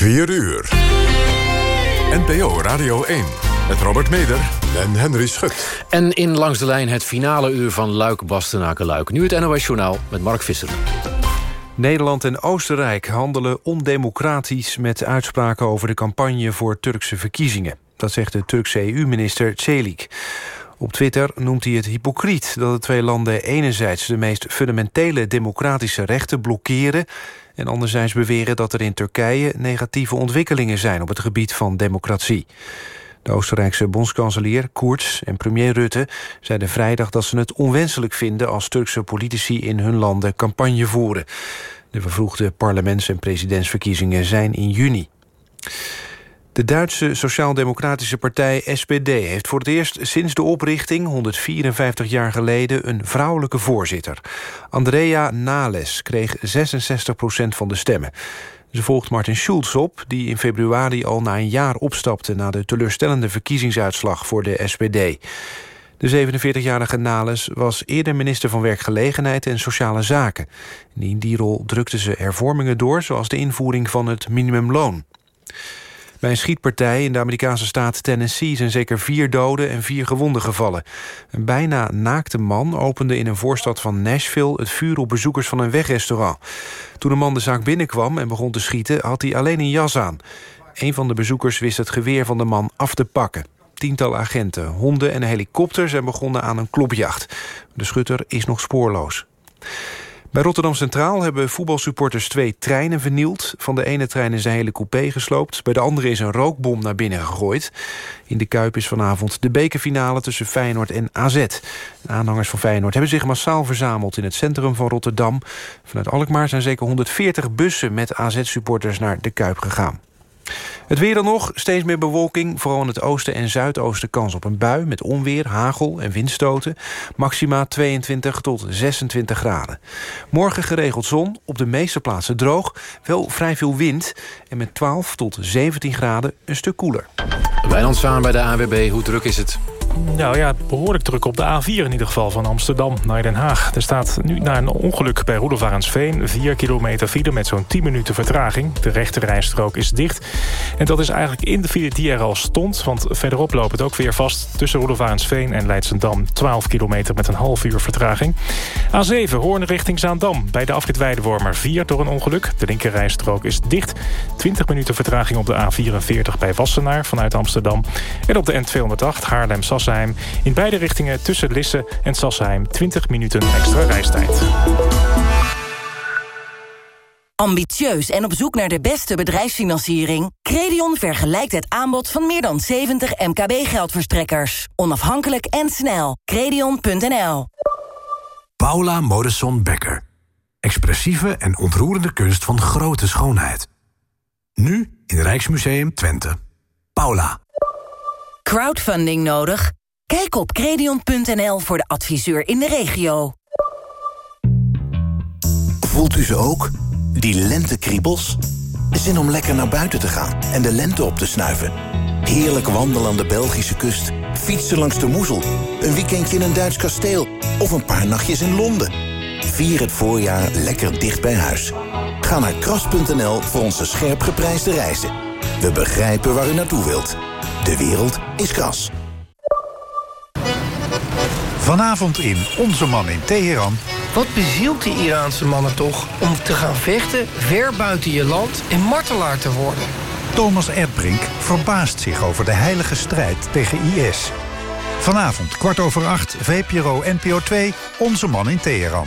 4 uur. NPO Radio 1. Met Robert Meder en Henry Schut. En in Langs de Lijn het finale uur van Luik Bastenaken Luik. Nu het NOS Journaal met Mark Visser. Nederland en Oostenrijk handelen ondemocratisch... met uitspraken over de campagne voor Turkse verkiezingen. Dat zegt de Turkse EU-minister Çelik. Op Twitter noemt hij het hypocriet dat de twee landen enerzijds... de meest fundamentele democratische rechten blokkeren... en anderzijds beweren dat er in Turkije negatieve ontwikkelingen zijn... op het gebied van democratie. De Oostenrijkse bondskanselier Koerts en premier Rutte zeiden vrijdag dat ze het onwenselijk vinden als Turkse politici in hun landen campagne voeren. De vervroegde parlements- en presidentsverkiezingen zijn in juni. De Duitse Sociaal-Democratische Partij SPD heeft voor het eerst sinds de oprichting 154 jaar geleden een vrouwelijke voorzitter. Andrea Nales kreeg 66% van de stemmen. Ze volgt Martin Schulz op, die in februari al na een jaar opstapte... na de teleurstellende verkiezingsuitslag voor de SPD. De 47-jarige Nales was eerder minister van Werkgelegenheid en Sociale Zaken. In die rol drukte ze hervormingen door... zoals de invoering van het minimumloon. Bij een schietpartij in de Amerikaanse staat Tennessee... zijn zeker vier doden en vier gewonden gevallen. Een bijna naakte man opende in een voorstad van Nashville... het vuur op bezoekers van een wegrestaurant. Toen de man de zaak binnenkwam en begon te schieten... had hij alleen een jas aan. Een van de bezoekers wist het geweer van de man af te pakken. Tientallen agenten, honden en een helikopter zijn begonnen aan een klopjacht. De schutter is nog spoorloos. Bij Rotterdam Centraal hebben voetbalsupporters twee treinen vernield. Van de ene trein is een hele coupé gesloopt. Bij de andere is een rookbom naar binnen gegooid. In de Kuip is vanavond de bekerfinale tussen Feyenoord en AZ. De aanhangers van Feyenoord hebben zich massaal verzameld... in het centrum van Rotterdam. Vanuit Alkmaar zijn zeker 140 bussen met AZ-supporters naar de Kuip gegaan. Het weer dan nog, steeds meer bewolking. Vooral in het oosten en zuidoosten kans op een bui... met onweer, hagel en windstoten. Maxima 22 tot 26 graden. Morgen geregeld zon, op de meeste plaatsen droog. Wel vrij veel wind en met 12 tot 17 graden een stuk koeler. Wijnand Zwaan bij de AWB, hoe druk is het? Nou ja, behoorlijk druk op de A4 in ieder geval van Amsterdam naar Den Haag. Er staat nu na een ongeluk bij Roelofarensveen 4 kilometer file met zo'n 10 minuten vertraging. De rechterrijstrook is dicht. En dat is eigenlijk in de file die er al stond, want verderop loopt het ook weer vast. Tussen Roelofarensveen en Leidsendam 12 kilometer met een half uur vertraging. A7 Hoorn richting Zaandam. Bij de afrit Weidewormer 4 door een ongeluk. De linkerrijstrook is dicht. 20 minuten vertraging op de A44 bij Wassenaar vanuit Amsterdam. En op de N208 In beide richtingen tussen Lisse en Sassheim 20 minuten extra reistijd. Ambitieus en op zoek naar de beste bedrijfsfinanciering? Credion vergelijkt het aanbod van meer dan 70 MKB-geldverstrekkers. Onafhankelijk en snel. Credion.nl Paula Modesson Becker. Expressieve en ontroerende kunst van grote schoonheid. Nu in Rijksmuseum Twente. Paula crowdfunding nodig? Kijk op credion.nl voor de adviseur in de regio. Voelt u ze ook? Die lentekriebels? Zin om lekker naar buiten te gaan en de lente op te snuiven. Heerlijk wandelen aan de Belgische kust. Fietsen langs de Moezel. Een weekendje in een Duits kasteel. Of een paar nachtjes in Londen. Vier het voorjaar lekker dicht bij huis. Ga naar kras.nl voor onze scherp geprijsde reizen. We begrijpen waar u naartoe wilt. De wereld is kras. Vanavond in Onze Man in Teheran. Wat bezielt die Iraanse mannen toch om te gaan vechten ver buiten je land en martelaar te worden? Thomas Erdbrink verbaast zich over de heilige strijd tegen IS. Vanavond kwart over acht, VPRO NPO 2, Onze Man in Teheran.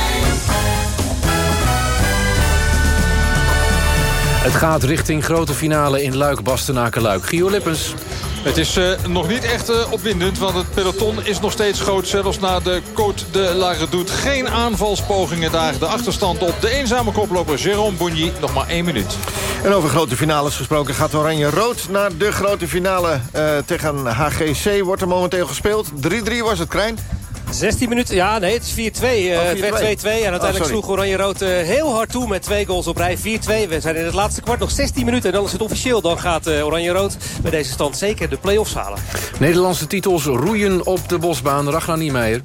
Het gaat richting grote finale in Luik, Bastenaken, Luik. Gio Lippens. Het is uh, nog niet echt uh, opwindend, want het peloton is nog steeds groot. Zelfs na de Côte de la Redoute. Geen aanvalspogingen daar. De achterstand op de eenzame koploper Jérôme Bonny. Nog maar één minuut. En over grote finales gesproken gaat Oranje-Rood naar de grote finale uh, tegen HGC. Wordt er momenteel gespeeld. 3-3 was het, Krijn. 16 minuten, ja nee, het is 4-2. Uh, het werd 2-2 en uiteindelijk oh, sloeg Oranje-Rood uh, heel hard toe met twee goals op rij. 4-2, we zijn in het laatste kwart nog 16 minuten en dan is het officieel. Dan gaat uh, Oranje-Rood bij deze stand zeker de play-offs halen. Nederlandse titels roeien op de bosbaan. Ragnar Niemeyer.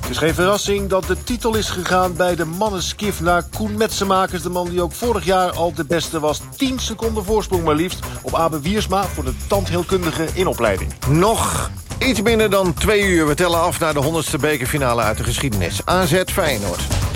Het is geen verrassing dat de titel is gegaan bij de mannenskif naar Koen Metsenmakers. De man die ook vorig jaar al de beste was. 10 seconden voorsprong maar liefst op Abe Wiersma voor de tandheelkundige in opleiding. Nog Iets minder dan twee uur. We tellen af naar de 100ste bekerfinale uit de geschiedenis. AZ Feyenoord.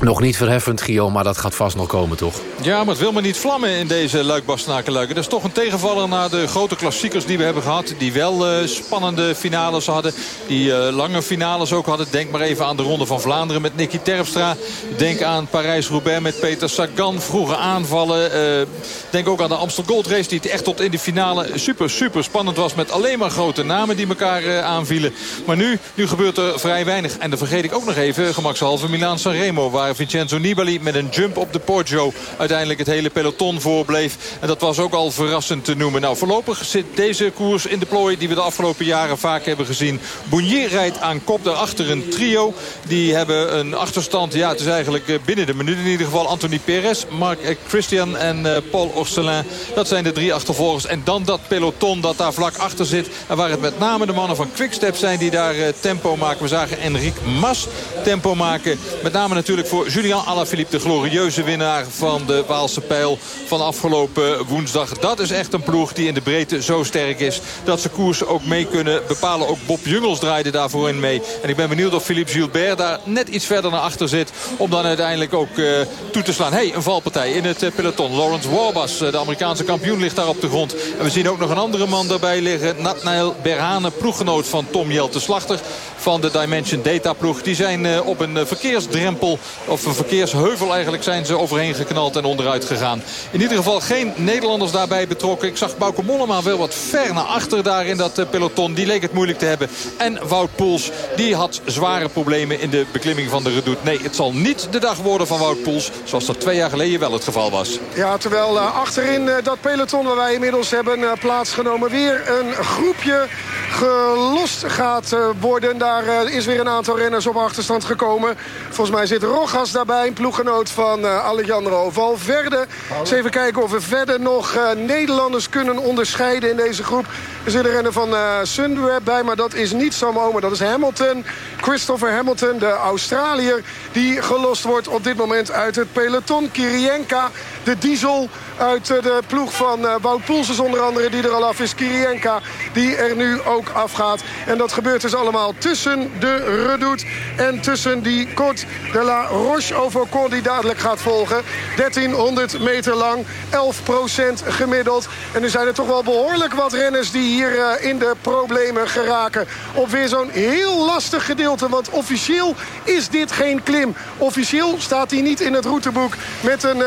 Nog niet verheffend, Gio, maar dat gaat vast nog komen, toch? Ja, maar het wil me niet vlammen in deze luik luiken. Dat is toch een tegenvaller naar de grote klassiekers die we hebben gehad. Die wel uh, spannende finales hadden. Die uh, lange finales ook hadden. Denk maar even aan de Ronde van Vlaanderen met Nicky Terpstra. Denk aan Parijs-Roubaix met Peter Sagan. Vroege aanvallen. Uh, denk ook aan de Amstel Gold Race. Die echt tot in de finale super, super spannend was. Met alleen maar grote namen die elkaar aanvielen. Maar nu, nu gebeurt er vrij weinig. En dan vergeet ik ook nog even, gemakshalve Milaan Sanremo. Vincenzo Nibali met een jump op de Poggio uiteindelijk het hele peloton voorbleef. En dat was ook al verrassend te noemen. Nou, voorlopig zit deze koers in de plooi die we de afgelopen jaren vaak hebben gezien. Bounier rijdt aan kop daarachter een trio. Die hebben een achterstand. Ja, het is eigenlijk eh, binnen de minuut in ieder geval. Anthony Perez, Mark eh, Christian en eh, Paul Orselin. Dat zijn de drie achtervolgers. En dan dat peloton dat daar vlak achter zit. En waar het met name de mannen van Quickstep zijn die daar tempo maken. We zagen Enric Mas tempo maken. Met name natuurlijk voor Julian Alaphilippe, de glorieuze winnaar van de Waalse pijl van afgelopen woensdag. Dat is echt een ploeg die in de breedte zo sterk is dat ze koers ook mee kunnen bepalen. Ook Bob Jungels draaide daarvoor in mee. En ik ben benieuwd of Philippe Gilbert daar net iets verder naar achter zit. Om dan uiteindelijk ook uh, toe te slaan. hey, een valpartij in het uh, peloton. Lawrence Warbas, uh, de Amerikaanse kampioen, ligt daar op de grond. En we zien ook nog een andere man daarbij liggen. Natnael Berhane, ploeggenoot van Tom Jelte Slachter van de Dimension Data ploeg. Die zijn op een verkeersdrempel of een verkeersheuvel eigenlijk zijn ze overheen geknald en onderuit gegaan. In ieder geval geen Nederlanders daarbij betrokken. Ik zag Bauke Mollema wel wat ver naar achter daar in dat eh, peloton. Die leek het moeilijk te hebben. En Wout Poels, die had zware problemen in de beklimming van de redoute. Nee, het zal niet de dag worden van Wout Poels. Zoals dat twee jaar geleden wel het geval was. Ja, terwijl uh, achterin uh, dat peloton waar wij inmiddels hebben plaatsgenomen... weer een groepje gelost gaat worden. Daar is weer een aantal renners op achterstand gekomen. Volgens mij zit Rogas daarbij, een ploeggenoot van uh, Alejandro Valverde. Eens even kijken of we verder nog Nederlanders kunnen onderscheiden in deze groep. Er zit een renner van Sunweb bij, maar dat is niet Sam maar Dat is Hamilton. Christopher Hamilton, de Australiër, die gelost wordt op dit moment uit het peloton. Kirienka, de diesel uit de ploeg van Wout Poels onder andere, die er al af is. Kirienka, die er nu ook afgaat. En dat gebeurt dus allemaal tussen de Redoute en tussen die Côte de la Roche over die dadelijk gaat volgen. 1300 meter lang, 11% gemiddeld. En er zijn er toch wel behoorlijk wat renners die hier uh, in de problemen geraken. Op weer zo'n heel lastig gedeelte. Want officieel is dit geen klim. Officieel staat hij niet in het routeboek met een uh,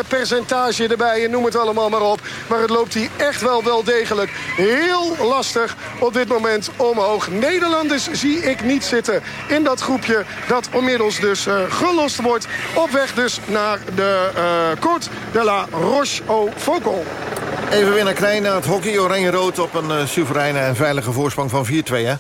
percentage erbij. En noem het allemaal maar op. Maar het loopt hier echt wel wel degelijk heel lastig op dit moment omhoog. Nederlanders zie ik niet zitten in dat groepje dat onmiddels dus uh, gelost wordt. Op weg dus naar de uh, Côte de la Roche au Focal. Even weer naar naar het hockey. Oranje-rood op een uh, soevereine en veilige voorsprong van 4-2, hè?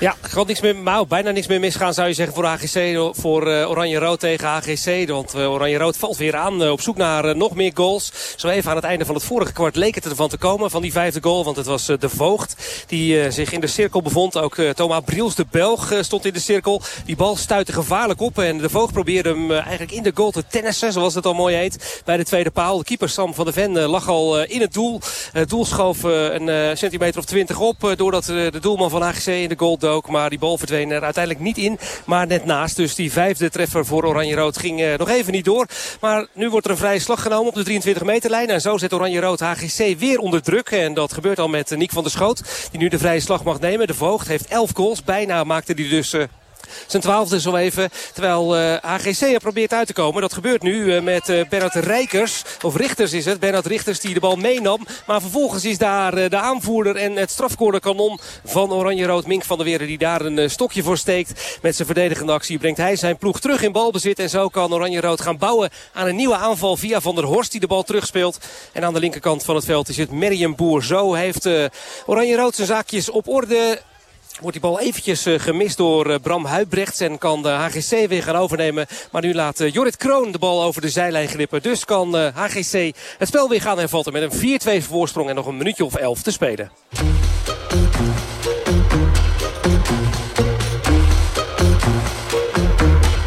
Ja, gaat niks meer, bijna niks meer misgaan zou je zeggen voor AGC. Voor uh, Oranje-Rood tegen AGC. Want uh, Oranje-Rood valt weer aan uh, op zoek naar nog meer goals. Zo even aan het einde van het vorige kwart leek het ervan te komen. Van die vijfde goal. Want het was de Voogd die zich in de cirkel bevond. Ook Thomas Briels, de Belg, stond in de cirkel. Die bal stuitte gevaarlijk op. En de Voogd probeerde hem eigenlijk in de goal te tennissen. Zoals het al mooi heet. Bij de tweede paal. De keeper Sam van der Ven lag al in het doel. Het doel schoof een centimeter of twintig op. doordat de doelman van AGC in de goal maar die bal verdween er uiteindelijk niet in. Maar net naast. Dus die vijfde treffer voor Oranje-Rood ging uh, nog even niet door. Maar nu wordt er een vrije slag genomen op de 23 meterlijn. En zo zet Oranje-Rood HGC weer onder druk. En dat gebeurt al met Niek van der Schoot. Die nu de vrije slag mag nemen. De Voogd heeft 11 goals. Bijna maakte hij dus... Zijn twaalfde zo even. Terwijl AGC er probeert uit te komen. Dat gebeurt nu met Bernard Rijkers. Of Richters is het. Bernard Richters die de bal meenam. Maar vervolgens is daar de aanvoerder en het strafcornerkanon van Oranje-Rood. Mink van der Weerde die daar een stokje voor steekt. Met zijn verdedigende actie brengt hij zijn ploeg terug in balbezit. En zo kan Oranje-Rood gaan bouwen aan een nieuwe aanval via Van der Horst die de bal terugspeelt. En aan de linkerkant van het veld is het Merriam Boer. Zo heeft Oranje-Rood zijn zaakjes op orde. Wordt die bal eventjes uh, gemist door uh, Bram Huibrechts. En kan de HGC weer gaan overnemen. Maar nu laat Jorrit Kroon de bal over de zijlijn glippen. Dus kan HGC het spel weer gaan hervatten met een 4-2 voorsprong. En nog een minuutje of 11 te spelen.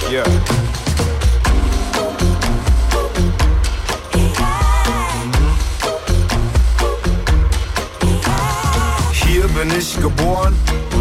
Yeah. Hier bin ich geboren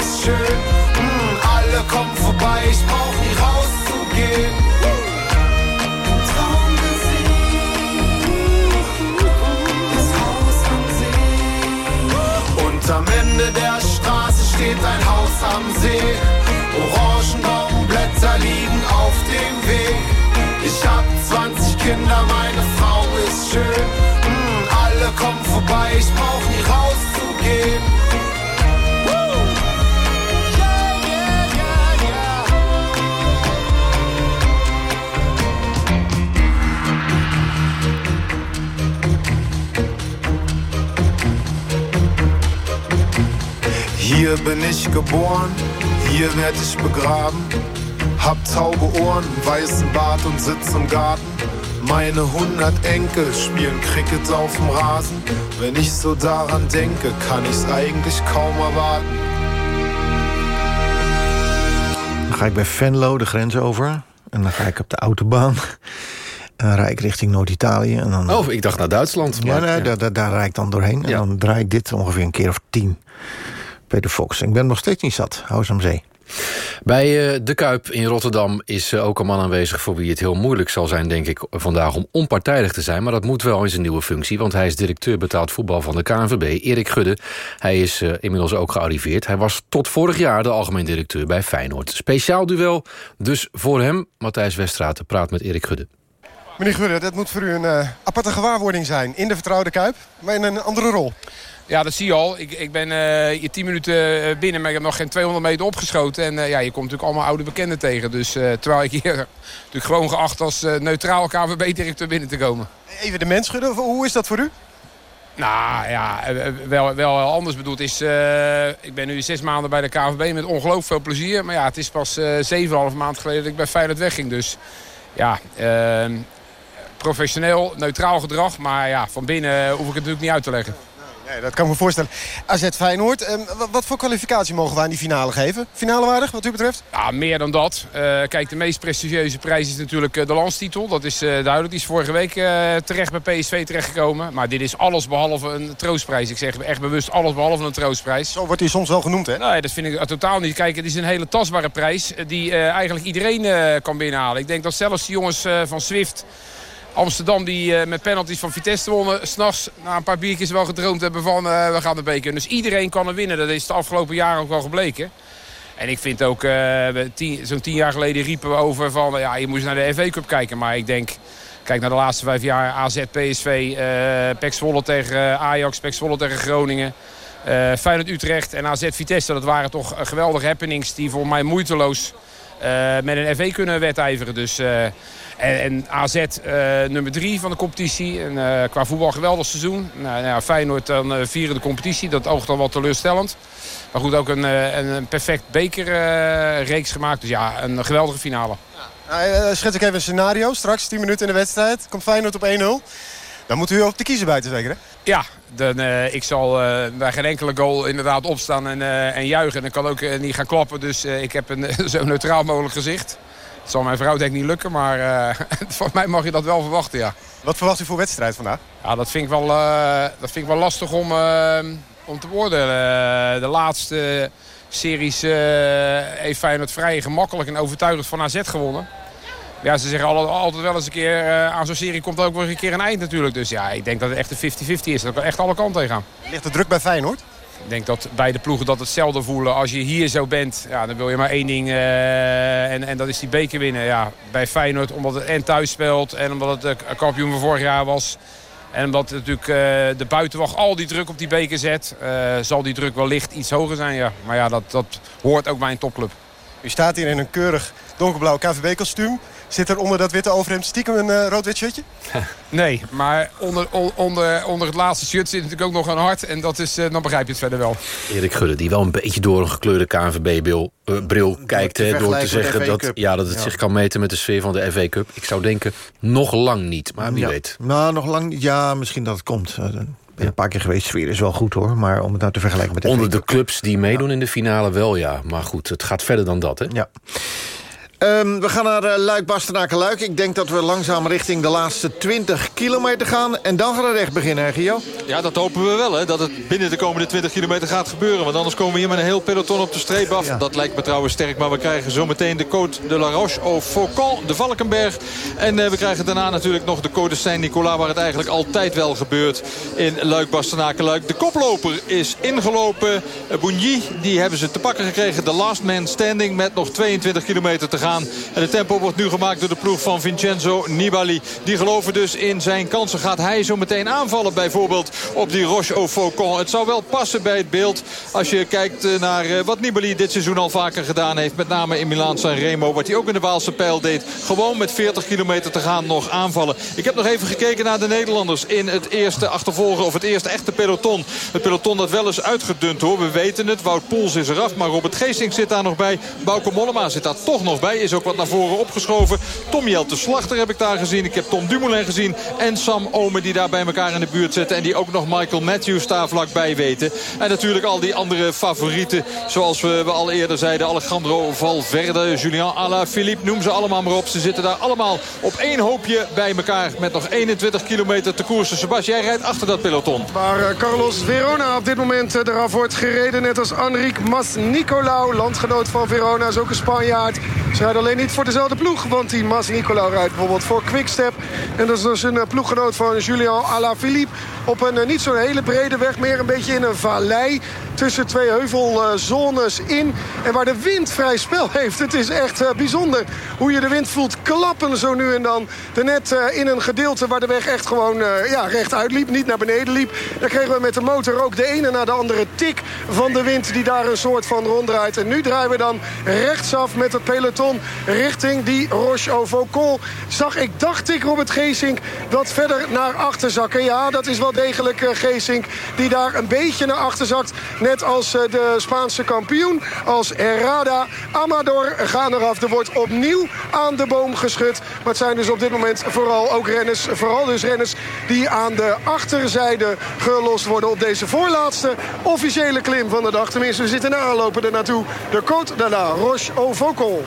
ist schön. Mm, alle kommen vorbei, ich brauch nie rauszugehen. Das Haus am See. Und am Ende der Straße steht ein Haus am See. Hier bin ich geboren, hier werd ich begraben. Hab taube Ohren, weißen Bart und sitz im Garten. Meine hundert Enkel spielen Cricket auf dem Rasen. Wenn ich so daran denke, kann ich's eigentlich kaum erwarten. Dan ga ik bij Venlo de grens over. En dan ga ik op de autobaan. En dan rijd ik richting Noord-Italië. en dan- Oh, ik dacht naar Duitsland. Ja, maar- nee, Daar, daar, daar rijd ik dan doorheen. En dan draai ik dit ongeveer een keer of tien. Peter Fox. Ik ben nog steeds niet zat. Hou eens aan zee. Bij eh, De Kuip in Rotterdam is eh, ook een man aanwezig... voor wie het heel moeilijk zal zijn, denk ik, vandaag om onpartijdig te zijn. Maar dat moet wel in zijn nieuwe functie, want hij is directeur betaald voetbal van de KNVB. Erik Gudde, hij is eh, inmiddels ook gearriveerd. Hij was tot vorig jaar de algemeen directeur bij Feyenoord. Speciaal duel dus voor hem. Matthijs Westraat praat met Erik Gudde. Meneer Gudde, dat moet voor u een uh, aparte gewaarwording zijn. In de vertrouwde Kuip, maar in een andere rol. Ja, dat zie je al. Ik, ik ben uh, hier 10 minuten binnen, maar ik heb nog geen 200 meter opgeschoten. En uh, ja, je komt natuurlijk allemaal oude bekenden tegen. Dus terwijl ik hier natuurlijk gewoon geacht als neutraal KVB-directeur binnen te komen. Even de mens schudden, hoe is dat voor u? Nou ja, wel, wel anders bedoeld is... Uh, ik ben nu zes maanden bij de KVB met ongelooflijk veel plezier. Maar ja, het is pas zeven uh, maand geleden dat ik bij Feyenoord wegging. Dus ja, uh, professioneel, neutraal gedrag. Maar ja, van binnen hoef ik het natuurlijk niet uit te leggen. Nee, dat kan ik me voorstellen. AZ Feyenoord, eh, wat voor kwalificatie mogen we aan die finale geven? Finale waardig, wat u betreft? Ja, meer dan dat. Uh, kijk, de meest prestigieuze prijs is natuurlijk uh, de landstitel. Dat is uh, duidelijk. Die is vorige week terecht bij PSV terechtgekomen. Maar dit is alles behalve een troostprijs. Ik zeg echt bewust alles behalve een troostprijs. Zo wordt hij soms wel genoemd, hè? Nee, dat vind ik totaal niet. Kijk, het is een hele tastbare prijs die eigenlijk iedereen kan binnenhalen. Ik denk dat zelfs de jongens van Swift Amsterdam die uh, met penalties van Vitesse wonnen. S'nachts na een paar biertjes wel gedroomd hebben van uh, we gaan de beker. Dus iedereen kan er winnen. Dat is de afgelopen jaren ook wel gebleken. En ik vind ook, uh, zo'n tien jaar geleden riepen we over van... ja, je moest naar de FA Cup kijken. Maar ik denk, kijk naar de laatste vijf jaar AZ, PSV, uh, Zwolle tegen Ajax, Zwolle tegen Groningen... Uh, Feyenoord Utrecht en AZ Vitesse, dat waren toch geweldige happenings... die voor mij moeiteloos met een FV kunnen wedijveren. Dus en, en AZ uh, nummer drie van de competitie. En, qua voetbal geweldig seizoen. Nou, nou, Feyenoord dan vieren de competitie. Dat oogt dan wat teleurstellend. Maar goed, ook een, een perfect bekerreeks gemaakt. Dus ja, een geweldige finale. Ja. Nou, schets ik even een scenario. Straks 10 minuten in de wedstrijd. Komt Feyenoord op 1-0. Dan moet u op de kiezer buiten zeker, hè? Ja, dan, uh, ik zal uh, bij geen enkele goal inderdaad opstaan en, uh, en juichen. En ik kan ook niet gaan klappen, dus ik heb een zo neutraal mogelijk gezicht. Het zal mijn vrouw denk ik niet lukken, maar van mij mag je dat wel verwachten, ja. Wat verwacht u voor wedstrijd vandaag? Ja, dat vind ik wel, dat vind ik wel lastig om, om te beoordelen. de laatste series heeft Feyenoord vrij gemakkelijk en overtuigend van AZ gewonnen. Ja, ze zeggen altijd wel eens een keer, aan zo'n serie komt ook wel eens een keer een eind natuurlijk. Dus ja, ik denk dat het echt een 50-50 is. Dat kan echt alle kanten heen gaan. Ligt de druk bij Feyenoord? Ik denk dat beide ploegen dat hetzelfde voelen. Als je hier zo bent, ja, dan wil je maar één ding. Uh, en, en dat is die beker winnen. Ja, bij Feyenoord, omdat het en thuis speelt. En omdat het de kampioen van vorig jaar was. En omdat natuurlijk uh, de buitenwacht al die druk op die beker zet. Uh, zal die druk wellicht iets hoger zijn. Ja. Maar ja, dat, dat hoort ook bij een topclub. U staat hier in een keurig donkerblauw KVB-kostuum. Zit er onder dat witte overhemd stiekem een uh, rood-wit shirtje? Nee, maar onder, onder, onder het laatste shirt zit natuurlijk ook nog een hart. En dat is, uh, dan begrijp je het verder wel. Erik Gudde, die wel een beetje door een gekleurde KNVB-bril uh, bril kijkt. Hè, door te zeggen dat, ja, dat het ja. zich kan meten met de sfeer van de FA Cup. Ik zou denken, nog lang niet. Maar wie ja. weet. Nou, nog lang. Ja, misschien dat het komt. ben een paar keer geweest. Sfeer is wel goed hoor. Maar om het nou te vergelijken met de Onder de clubs die meedoen in de finale wel, ja. Maar goed, het gaat verder dan dat, hè? Ja. Um, we gaan naar uh, Luik, Bastenaken, Luik. Ik denk dat we langzaam richting de laatste 20 kilometer gaan. En dan gaat het echt beginnen, hè, Gio? Ja, dat hopen we wel, hè. Dat het binnen de komende 20 kilometer gaat gebeuren. Want anders komen we hier met een heel peloton op de streep af. Ja. Dat lijkt me trouwens sterk. Maar we krijgen zometeen de Côte de la Roche au Faucon, de Valkenberg. En uh, we krijgen daarna natuurlijk nog de Côte Saint-Nicolas... waar het eigenlijk altijd wel gebeurt in Luik, Bastenaken, Luik. De koploper is ingelopen. Bougny, die hebben ze te pakken gekregen. De last man standing met nog 22 kilometer te gaan. En de tempo wordt nu gemaakt door de ploeg van Vincenzo Nibali. Die geloven dus in zijn kansen. Gaat hij zo meteen aanvallen bijvoorbeeld op die Roche au Faucon. Het zou wel passen bij het beeld als je kijkt naar wat Nibali dit seizoen al vaker gedaan heeft. Met name in Milaan San Remo. Wat hij ook in de Waalse pijl deed. Gewoon met 40 kilometer te gaan nog aanvallen. Ik heb nog even gekeken naar de Nederlanders in het eerste achtervolgen. Of het eerste echte peloton. Het peloton dat wel is uitgedund hoor. We weten het. Wout Poels is eraf. Maar Robert Geesting zit daar nog bij. Bauke Mollema zit daar toch nog bij is ook wat naar voren opgeschoven. Tom Jelte Slachter heb ik daar gezien. Ik heb Tom Dumoulin gezien. En Sam Omen die daar bij elkaar in de buurt zitten. En die ook nog Michael Matthews daar vlakbij weten. En natuurlijk al die andere favorieten. Zoals we, we al eerder zeiden. Alejandro Valverde, Julian Alaphilippe. Noem ze allemaal maar op. Ze zitten daar allemaal op één hoopje bij elkaar. Met nog 21 kilometer te koersen. Sebas, jij rijdt achter dat peloton. Waar uh, Carlos Verona op dit moment uh, eraf wordt gereden. Net als Enric Mas Nicolau. Landgenoot van Verona. Is ook een Spanjaard. Rijdt alleen niet voor dezelfde ploeg. Want die Mas Nicolau rijdt bijvoorbeeld voor Quickstep. En dat is dus een ploeggenoot van Julian Alaphilippe. Op een niet zo'n hele brede weg, meer een beetje in een vallei tussen twee heuvelzones in. En waar de wind vrij spel heeft. Het is echt bijzonder hoe je de wind voelt klappen zo nu en dan. Net in een gedeelte waar de weg echt gewoon ja, rechtuit liep. Niet naar beneden liep. Daar kregen we met de motor ook de ene na de andere tik van de wind die daar een soort van ronddraait. En nu draaien we dan rechtsaf met het peloton richting die Roche au. Zag ik, dacht ik, Robert Geesink, wat verder naar achter zakken. Ja, dat is wel degelijk uh, Geesink die daar een beetje naar achter zakt. Net als uh, de Spaanse kampioen, als Herrada. Amador gaan eraf. Er wordt opnieuw aan de boom geschud. Maar het zijn dus op dit moment vooral ook renners, vooral dus renners die aan de achterzijde gelost worden op deze voorlaatste officiële klim van de dag. Tenminste, we zitten aanlopen er naartoe. De Côte de la Roche au Vaucon.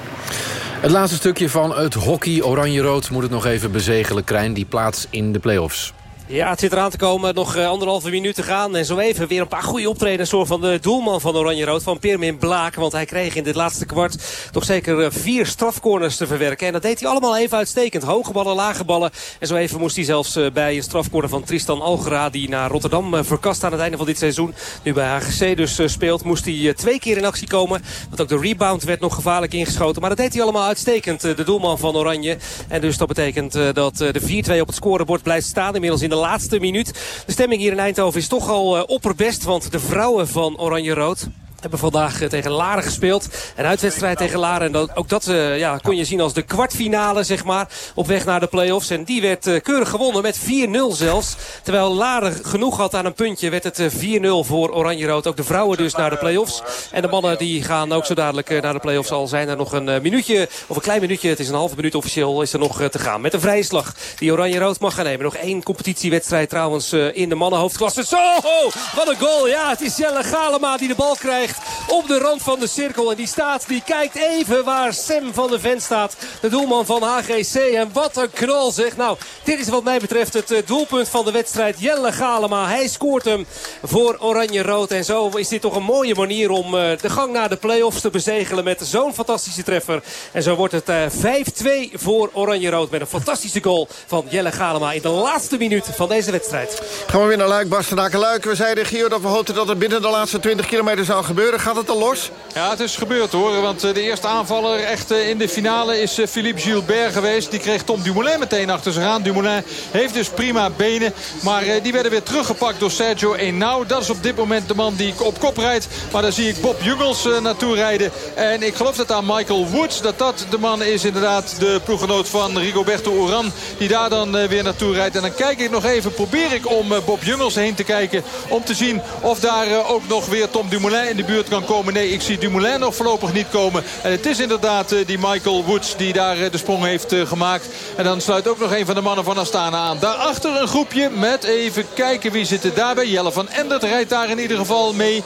Het laatste stukje van het hockey oranje-rood moet het nog even bezegelen. Krijn die plaats in de play-offs. Ja, het zit eraan te komen. Nog uh, anderhalve minuut te gaan. En zo even weer een paar goede optredens van de doelman van Oranje-Rood. Van Pirmin Blaak. Want hij kreeg in dit laatste kwart toch zeker uh, vier strafcorners te verwerken. En dat deed hij allemaal even uitstekend. Hoge ballen, lage ballen. En zo even moest hij zelfs uh, bij een strafcorner van Tristan Algera... die naar Rotterdam verkast aan het einde van dit seizoen. Nu bij HGC dus speelt. Moest hij twee keer in actie komen. Want ook de rebound werd nog gevaarlijk ingeschoten. Maar dat deed hij allemaal uitstekend. de doelman van Oranje. En dus dat betekent dat de 4-2 op het scorebord blijft staan. Inmiddels in de laatste minuut. De stemming hier in Eindhoven is toch al uh, opperbest. Want de vrouwen van Oranje-Rood hebben vandaag eh, tegen Laren gespeeld. Een uitwedstrijd tegen Laren. En dat, ook dat uh, ja, kon je zien als de kwartfinale, zeg maar. Op weg naar de play-offs. En die werd uh, keurig gewonnen met 4-0 zelfs. Terwijl Laren genoeg had aan een puntje, werd het 4-0 voor Oranje-Rood. Ook de vrouwen dus naar de play-offs. En de mannen die gaan ook zo dadelijk naar de play-offs. Al zijn er nog een minuutje, of een klein minuutje. Het is een halve minuut officieel, is er nog te gaan. Met een vrije slag die Oranje-Rood mag gaan nemen. Nog één competitiewedstrijd trouwens in de mannenhoofdklasse. Zo, wat een goal. Ja, het is Jelle Galema die de bal krijgt op de rand van de cirkel. En die staat, die kijkt even waar Sam van de Ven staat. De doelman van HGC. En wat een knal zeg. Nou, dit is wat mij betreft het eh, doelpunt van de wedstrijd. Jelle Galema, hij scoort hem voor Oranje-Rood. En zo is dit toch een mooie manier om eh, de gang naar de play-offs te bezegelen met zo'n fantastische treffer. En zo wordt het 5-2 eh, voor Oranje-Rood met een fantastische goal van Jelle Galema in de laatste minuut van deze wedstrijd. Gaan we weer naar Luik, Bastenaken Luik. We zeiden Gio dat we hoopten dat er binnen de laatste 20 kilometer zou gebeuren gebeuren? Gaat het al los? Ja, het is gebeurd hoor. Want eh, de eerste aanvaller echt eh, in de finale is eh, Philippe Gilbert geweest. Die kreeg Tom Dumoulin meteen achter zich aan. Dumoulin heeft dus prima benen. Maar die werden weer teruggepakt door Sergio Enau. Dat is op dit moment de man die op kop rijdt. Maar daar zie ik Bob Jungels naartoe rijden. En ik geloof dat aan Michael Woods dat dat de man is inderdaad de ploeggenoot van Rigoberto Oran. Die daar dan weer naartoe rijdt. En dan kijk ik nog even, probeer ik om Bob Jungels heen te kijken. Om te zien of daar ook nog weer Tom Dumoulin in de buurt kan komen. Nee, ik zie Dumoulin nog voorlopig niet komen. En het is inderdaad eh, die Michael Woods die daar eh, de sprong heeft eh, gemaakt. En dan sluit ook nog een van de mannen van Astana aan. Daarachter een groepje met even kijken wie zit er daarbij. Jelle van Endert rijdt daar in ieder geval mee.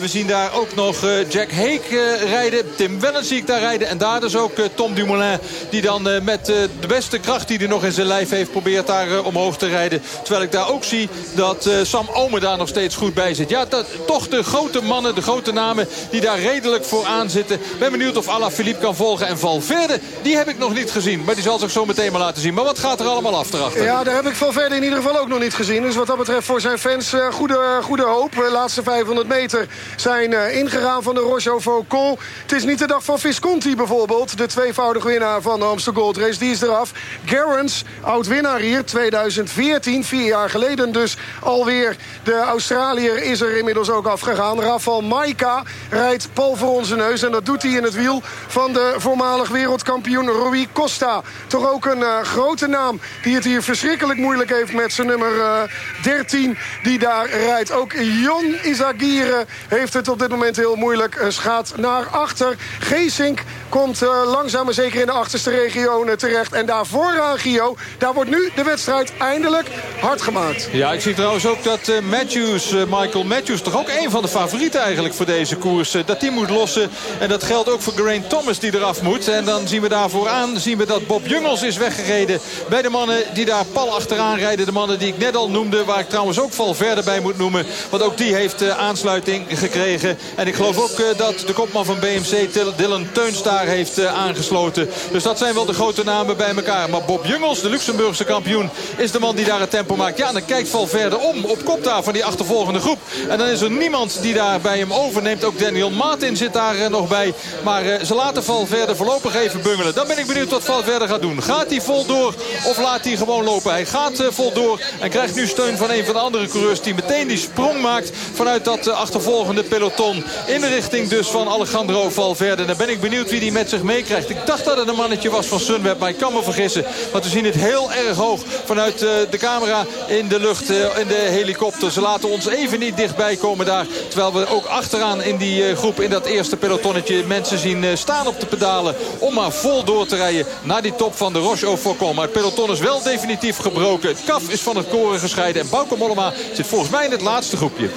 we zien daar ook nog Jack Hake rijden. Tim Wellens zie ik daar rijden. En daar dus ook Tom Dumoulin. Die dan met de beste kracht die hij nog in zijn lijf heeft probeert daar omhoog te rijden. Terwijl ik daar ook zie dat Sam Omen daar nog steeds goed bij zit. Ja, dat, toch de grote mannen, de grote namen die daar redelijk vooraan zitten. Ben benieuwd of Alaphilippe kan volgen. En Valverde, die heb ik nog niet gezien. Maar die zal zich zo meteen maar laten zien. Maar wat gaat er allemaal af? Ja, daar heb ik Valverde in ieder geval ook nog niet gezien. Dus wat dat betreft voor zijn fans uh, goede, goede hoop. De laatste 500 meter zijn uh, ingegaan van de Roche Faucon. Het is niet de dag van Visconti bijvoorbeeld. De tweevoudige winnaar van de Amsterdam Gold Race. Die is eraf. Gerrans, oud-winnaar hier. 2014, vier jaar geleden dus alweer. De Australiër is er inmiddels ook afgegaan. Rafael Maika rijdt Paul voor onze neus. En dat doet hij in het wiel van de voormalig wereldkampioen Rui Costa. Toch ook een uh, grote naam die het hier verschrikkelijk moeilijk heeft met zijn nummer uh, 13 die daar rijdt. Ook Jon Izagire heeft het op dit moment heel moeilijk. Gaat naar achter. Geesink komt uh, langzaam maar zeker in de achterste regionen terecht. En daar vooraan, Gio, daar wordt nu de wedstrijd eindelijk hard gemaakt. Ja, ik zie trouwens ook dat Matthews, Michael Matthews... toch ook een van de favorieten eigenlijk voor deze koers. dat die moet lossen. En dat geldt ook voor Geraint Thomas die eraf moet. En dan zien we daar vooraan zien we dat Bob Jungels is weggereden. Bij de mannen die daar pal achteraan rijden. De mannen die ik net al noemde. Waar ik trouwens ook verder bij moet noemen. Want ook die heeft aansluiting gekregen. En ik geloof ook dat de kopman van BMC Dylan Teuns daar heeft aangesloten. Dus dat zijn wel de grote namen bij elkaar. Maar Bob Jungels, de Luxemburgse kampioen, is de man die daar het tempo maakt. Ja, dan kijkt Valverde om op kop daar van die achtervolgende groep. En dan is er niemand die daar bij hem overneemt. Ook Daniel Martin zit daar eh, nog bij. Maar eh, ze laten Valverde voorlopig even bungelen. Dan ben ik benieuwd wat Valverde gaat doen. Gaat hij vol door of laat hij gewoon lopen? Hij gaat uh, vol door en krijgt nu steun van een van de andere coureurs... die meteen die sprong maakt vanuit dat achtervolgende peloton. In de richting dus van Alejandro Valverde. Dan ben ik benieuwd wie die met zich meekrijgt. Ik dacht dat het een mannetje was van Sunweb, maar ik kan me vergissen. Want we zien het heel erg hoog vanuit de camera in de lucht, in de helikopter. Ze laten ons even niet dichtbij komen daar. Terwijl we ook achteraan in die eh, groep, in dat eerste pelotonnetje... mensen zien eh, staan op de pedalen om maar vol door te rijden... naar die top van de Roche au. Maar het peloton is wel definitief gebroken. Het kaf is van het koren gescheiden. En Bauke Mollema zit volgens mij in het laatste groepje.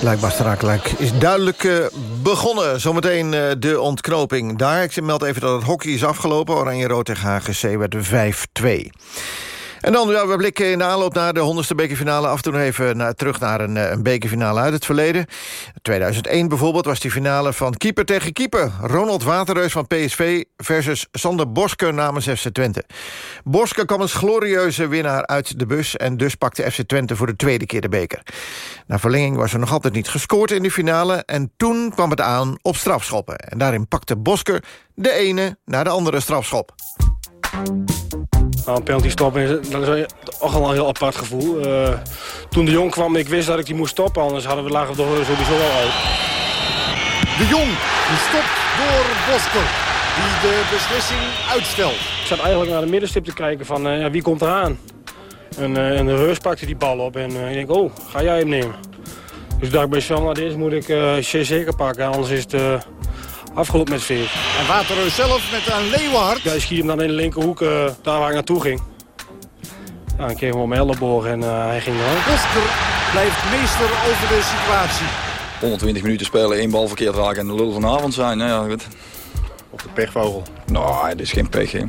Lijkbaar is duidelijk uh, begonnen. Zometeen de ontknoping daar. Ik meld even dat het hockey is afgelopen. Oranje-rood tegen HGC werd 5-2. En dan, ja, we blikken in de aanloop naar de 100ste bekerfinale... af en toe nog even naar, terug naar een, eh, een bekerfinale uit het verleden. 2001 bijvoorbeeld was die finale van keeper tegen keeper. Ronald Waterreus van PSV versus Sander Bosker namens FC Twente. Bosker kwam als glorieuze winnaar uit de bus... en dus pakte FC Twente voor de tweede keer de beker. Na verlenging was er nog altijd niet gescoord in de finale... en toen kwam het aan op strafschoppen. En daarin pakte Bosker de ene naar de andere strafschop. Nou, een penalty stoppen dat is toch al een heel apart gevoel. Uh, toen de Jong kwam, ik wist dat ik die moest stoppen, anders hadden we lagen toch sowieso al uit. De Jong, die stopt door Bosker, die de beslissing uitstelt. Ik zat eigenlijk naar de middenstip te kijken van uh, ja, wie komt eraan. En, uh, en de Reus pakte die bal op en ik denk, oh, ga jij hem nemen? Dus ik dacht bij Sam, nou, deze moet ik zeker pakken, anders is het afgelopen met veer. En Waterreus zelf met een Leeuward. Ja, schiet hem dan in de linkerhoek, uh, daar waar ik naartoe ging. Ja, ik kreeg hem op mijn elleboog en uh, hij ging eruit. Koster blijft meester over de situatie. 120 minuten spelen, één bal verkeerd raken en de lul van de avond zijn. Nou ja, goed. Op de pechvogel. Nou, het is geen pech, hè.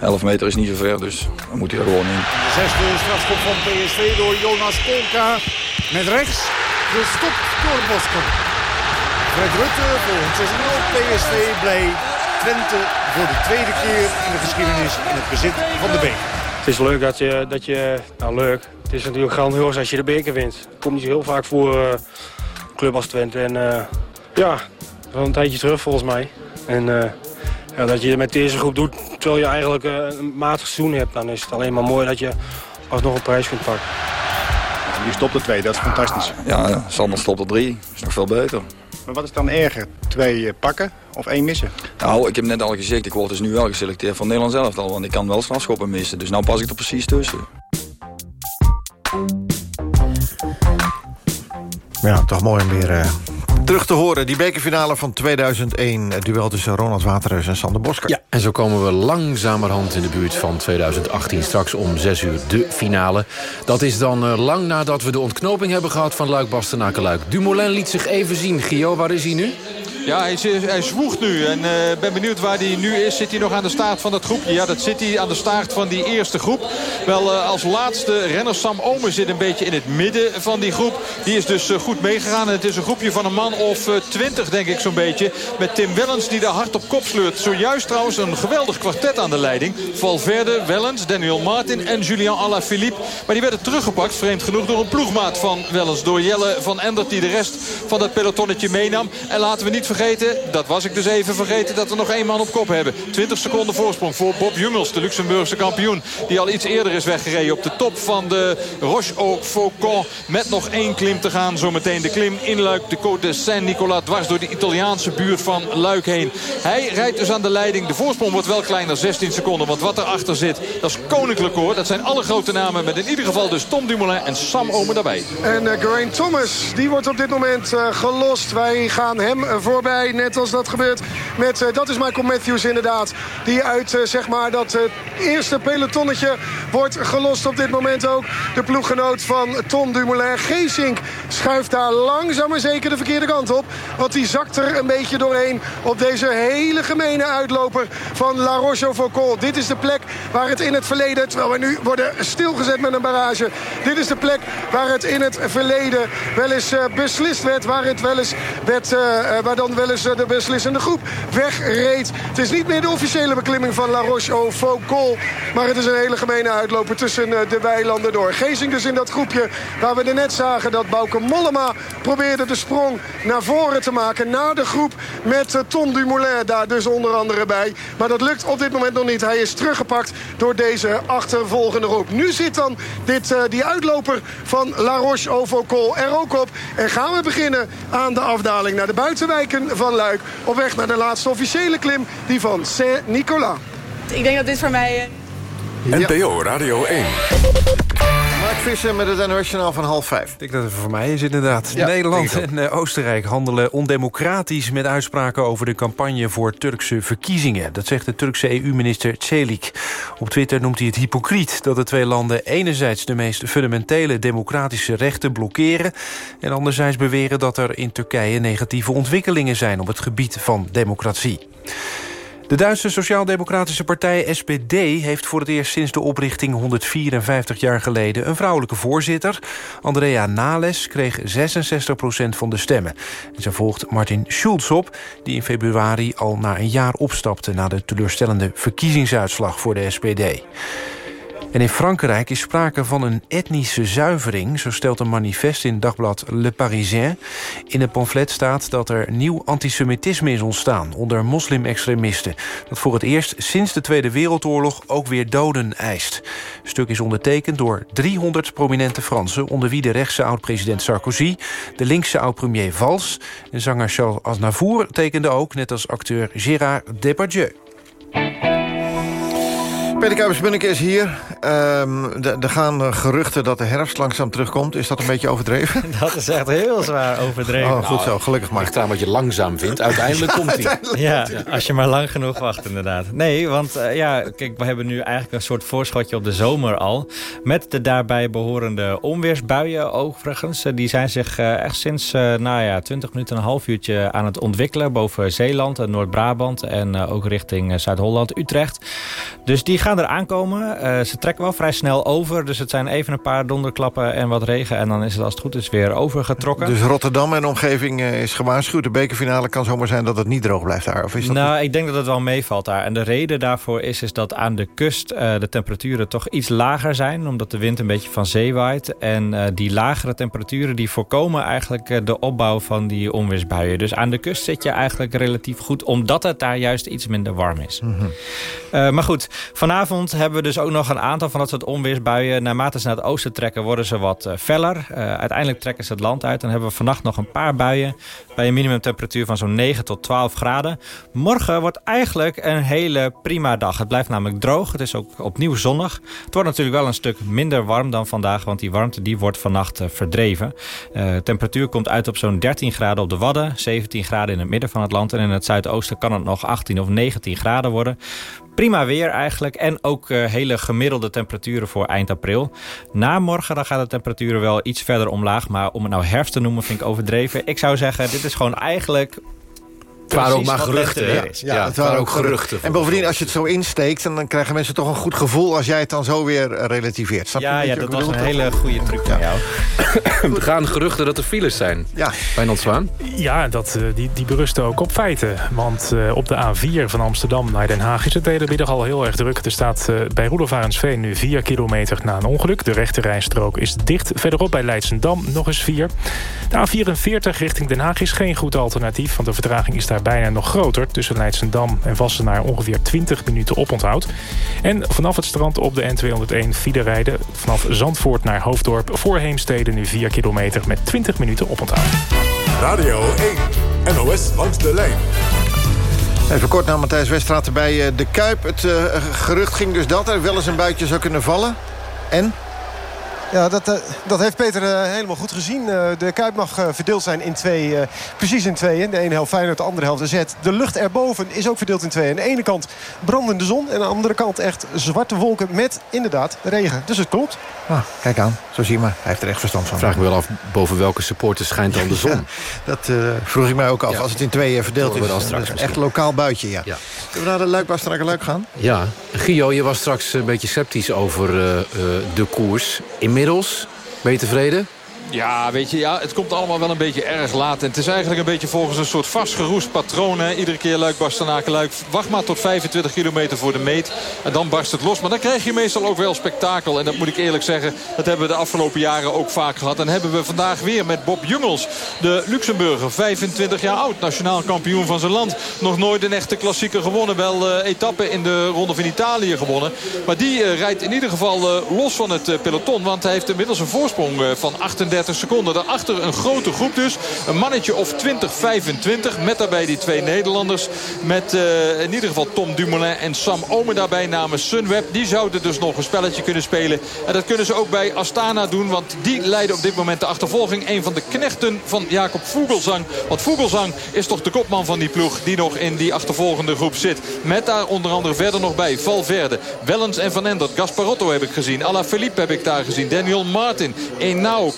11 meter is niet zo ver, dus dan moet hij er gewoon in. De zesde strafschop van PSV door Jonas Kolka. Met rechts, gestopt door Bosker. Fred Rutte volgend seizoen ook PSV blij. Twente voor de tweede keer in de geschiedenis in het bezit van de beker. Het is leuk dat je, dat je nou leuk, het is natuurlijk grandioos als je de beker wint. Het komt niet zo heel vaak voor uh, club als Twente. En uh, ja, wel een tijdje terug volgens mij. En uh, ja, dat je het met deze groep doet terwijl je eigenlijk een matig seizoen hebt. Dan is het alleen maar mooi dat je alsnog een prijs kunt pakken. Nu stopt er twee, dat is fantastisch. Ja, Sander stopt er drie. Dat is nog veel beter. Maar wat is dan erger? Twee eh, pakken of één missen? Nou, ik heb net al gezegd, ik word dus nu wel geselecteerd van Nederland zelf al. Want ik kan wel strafschoppen missen. Dus nou pas ik er precies tussen. Ja, toch mooi om weer uh, terug te horen. Die bekerfinale van 2001. Het duel tussen Ronald Waterreus en Sander Bosker. Ja, en zo komen we langzamerhand in de buurt van 2018. Straks om 6 uur de finale. Dat is dan uh, lang nadat we de ontknoping hebben gehad van Luik Bastenaken-Luik. Dumoulin liet zich even zien. Gio, waar is hij nu? Ja, hij, hij zwoegt nu. En ik uh, ben benieuwd waar hij nu is. Zit hij nog aan de staart van dat groepje? Ja, dat zit hij aan de staart van die eerste groep. Wel uh, als laatste renner Sam Omer zit een beetje in het midden van die groep. Die is dus goed meegegaan. En het is een groepje van een man of twintig, denk ik zo'n beetje. Met Tim Wellens die daar hard op kop sleurt. Zojuist trouwens een geweldig kwartet aan de leiding. Valverde, Wellens, Daniel Martin en Julian Alaphilippe. Maar die werden teruggepakt, vreemd genoeg, door een ploegmaat van Wellens. Door Jelle van Endert die de rest van dat pelotonnetje meenam. En laten we niet vergeten vergeten, dat was ik dus even vergeten, dat we nog één man op kop hebben. 20 seconden voorsprong voor Bob Jungels, de Luxemburgse kampioen. Die al iets eerder is weggereden op de top van de Roche au Faucon. Met nog één klim te gaan. Zometeen de klim in Luik, de Côte de Saint-Nicolas. Dwars door de Italiaanse buurt van Luik heen. Hij rijdt dus aan de leiding. De voorsprong wordt wel kleiner, 16 seconden. Want wat erachter zit, dat is koninklijk hoor. Dat zijn alle grote namen. Met in ieder geval dus Tom Dumoulin en Sam Omen daarbij. En uh, Thomas, die wordt op dit moment uh, gelost. Wij gaan hem voorbij Net als dat gebeurt met, uh, dat is Michael Matthews inderdaad. Die uit uh, zeg maar dat uh, eerste pelotonnetje wordt gelost op dit moment ook. De ploeggenoot van Tom Dumoulin. Geesink schuift daar langzaam maar zeker de verkeerde kant op. Want die zakt er een beetje doorheen op deze hele gemene uitloper van La Rochefoucauld. Dit is de plek waar het in het verleden, terwijl we nu worden stilgezet met een barrage. Dit is de plek waar het in het verleden wel eens beslist werd. Waar, het wel eens werd, waar dan wel eens de beslissende groep wegreed. Het is niet meer de officiële beklimming van La Roche-au-Foucault. Maar het is een hele gemene uitloper tussen de weilanden door. Gezing dus in dat groepje waar we net zagen dat Bauke Mollema probeerde de sprong naar voren te maken. Naar de groep met Tom Dumoulin daar dus onder andere bij. Maar dat lukt op dit moment nog niet. Hij is teruggepakt door deze achtervolgende groep. Nu zit dan dit, die uitloper van La Roche-au-Foucault er ook op. En gaan we beginnen aan de afdaling naar de buitenwijken van Luik. Op weg naar de laatste officiële klim, die van Saint-Nicolas. Ik denk dat dit voor mij... Uh... NPO Radio 1. Mark Visser met het nationaal van half vijf. Ik denk dat het voor mij is inderdaad. Ja, Nederland en uh, Oostenrijk handelen ondemocratisch... met uitspraken over de campagne voor Turkse verkiezingen. Dat zegt de Turkse EU-minister Çelik. Op Twitter noemt hij het hypocriet dat de twee landen... enerzijds de meest fundamentele democratische rechten blokkeren... en anderzijds beweren dat er in Turkije negatieve ontwikkelingen zijn... op het gebied van democratie. De Duitse Sociaal-Democratische Partij SPD heeft voor het eerst sinds de oprichting 154 jaar geleden een vrouwelijke voorzitter. Andrea Nales kreeg 66% van de stemmen. En ze volgt Martin Schulz op, die in februari al na een jaar opstapte na de teleurstellende verkiezingsuitslag voor de SPD. En in Frankrijk is sprake van een etnische zuivering... zo stelt een manifest in dagblad Le Parisien. In het pamflet staat dat er nieuw antisemitisme is ontstaan... onder moslim-extremisten. Dat voor het eerst sinds de Tweede Wereldoorlog ook weer doden eist. Het stuk is ondertekend door 300 prominente Fransen... onder wie de rechtse oud-president Sarkozy... de linkse oud-premier Valls... en zanger Charles Aznavour tekende ook... net als acteur Gérard Depardieu. Peter Kuipers-Munneke is hier. Um, er gaan geruchten dat de herfst langzaam terugkomt. Is dat een beetje overdreven? Dat is echt heel zwaar overdreven. Oh, goed zo, gelukkig maar. Ligt aan wat je langzaam vindt. Uiteindelijk komt hij. Ja, als je maar lang genoeg wacht inderdaad. Nee, want uh, ja, kijk, we hebben nu eigenlijk een soort voorschotje op de zomer al. Met de daarbij behorende onweersbuien overigens. Uh, die zijn zich uh, echt sinds, nou ja, 20 minuten, een half uurtje aan het ontwikkelen. Boven Zeeland en Noord-Brabant. En ook richting Zuid-Holland, Utrecht. Dus die gaan er aankomen. Uh, ze trekken wel vrij snel over. Dus het zijn even een paar donderklappen en wat regen. En dan is het als het goed is weer overgetrokken. Dus Rotterdam en omgeving uh, is gewaarschuwd. De bekerfinale kan zomaar zijn dat het niet droog blijft daar. Of is dat nou, ik denk dat het wel meevalt daar. En de reden daarvoor is, is dat aan de kust uh, de temperaturen toch iets lager zijn. Omdat de wind een beetje van zee waait. En die lagere temperaturen die voorkomen eigenlijk de opbouw van die onweersbuien. Dus aan de kust zit je eigenlijk relatief goed. Omdat het daar juist iets minder warm is. Mm -hmm. maar goed, vanavond hebben we dus ook nog een aantal van dat soort onweersbuien. Naarmate ze naar het oosten trekken worden ze wat feller. Uh, uiteindelijk trekken ze het land uit. Dan hebben we vannacht nog een paar buien. Bij een minimumtemperatuur van zo'n 9 tot 12 graden. Morgen wordt eigenlijk een hele prima dag. Het blijft namelijk droog. Het is ook opnieuw zonnig. Het wordt natuurlijk wel een stuk minder warm dan vandaag. Want die warmte die wordt vannacht uh, verdreven. Temperatuur komt uit op zo'n 13 graden op de Wadden. 17 graden in het midden van het land. En in het zuidoosten kan het nog 18 of 19 graden worden prima weer eigenlijk. En ook uh, hele gemiddelde temperaturen voor eind april. Na morgen dan gaan de temperaturen wel iets verder omlaag. Maar om het nou herfst te noemen vind ik overdreven. Ik zou zeggen, dit is gewoon eigenlijk het waren ook maar geruchten. Ja, ja, ja, het waren ook geruchten. En bovendien, als je het zo insteekt... dan krijgen mensen toch een goed gevoel... als jij het dan zo weer relativeert. Snap ja, ja dat was een hele goede truc van jou. Er gaan geruchten dat er files zijn. Ja. Wijnald Zwaan? Ja, dat, die, die berusten ook op feiten. Want uh, op de A4 van Amsterdam naar Den Haag... is het de hele middag al heel erg druk. Er staat uh, bij Roelofarensveen nu 4 kilometer na een ongeluk. De rechterrijstrook is dicht. Verderop bij Leidsendam nog eens 4. De A44 richting Den Haag is geen goed alternatief... want de vertraging is daar bijna nog groter. Tussen Leidsendam en Wassenaar ongeveer 20 minuten oponthoud. En vanaf het strand op de N201 file rijden... vanaf Zandvoort naar Hoofddorp voor Heemstede nu 4 kilometer... met 20 minuten oponthoud. Radio 1, NOS langs de lijn. Even kort naar Matthijs Westraat bij de Kuip. Het uh, gerucht ging dus dat er wel eens een buitje zou kunnen vallen. En? Ja, dat, uh, dat heeft Peter uh, helemaal goed gezien. Uh, de Kuip mag verdeeld zijn in twee, precies in tweeën. De ene helft Feyenoord, de andere helft de Z. De lucht erboven is ook verdeeld in tweeën. Aan de ene kant brandende zon en aan de andere kant echt zwarte wolken met inderdaad regen. Dus het klopt. Ah, kijk aan, zo zie je maar. Hij heeft er echt verstand van. Vraag me wel af, boven welke supporters schijnt dan de zon? Ja, dat vroeg ik mij ook af. Ja. Als het in tweeën verdeeld is, dan straks echt lokaal buitje. Ja. ja. Zullen we naar de Luikbaar Luik gaan? Ja. Gio, je was straks een beetje sceptisch over de koers. Inmiddels, ben je tevreden? Ja, weet je, ja, het komt allemaal wel een beetje erg laat. En het is eigenlijk een beetje volgens een soort vastgeroest patroon. Hè. Iedere keer Luik, Bastenaken, Luik. Wacht maar tot 25 kilometer voor de meet. En dan barst het los. Maar dan krijg je meestal ook wel spektakel. En dat moet ik eerlijk zeggen, dat hebben we de afgelopen jaren ook vaak gehad. En hebben we vandaag weer met Bob Jungels, de Luxemburger. 25 jaar oud, nationaal kampioen van zijn land. Nog nooit een echte klassieker gewonnen. Wel uh, etappe in de Ronde van Italië gewonnen. Maar die uh, rijdt in ieder geval uh, los van het peloton. Want hij heeft inmiddels een voorsprong van 38 30 seconden. Daarachter een grote groep dus. Een mannetje of 20, 25. Met daarbij die twee Nederlanders. Met uh, in ieder geval Tom Dumoulin en Sam Omen daarbij namens Sunweb. Die zouden dus nog een spelletje kunnen spelen. En dat kunnen ze ook bij Astana doen. Want die leiden op dit moment de achtervolging. Een van de knechten van Jacob Vogelsang. Want Vogelsang is toch de kopman van die ploeg. Die nog in die achtervolgende groep zit. Met daar onder andere verder nog bij Valverde. Wellens en Van Endert. Gasparotto heb ik gezien. Ala Philippe heb ik daar gezien. Daniel Martin. Enau.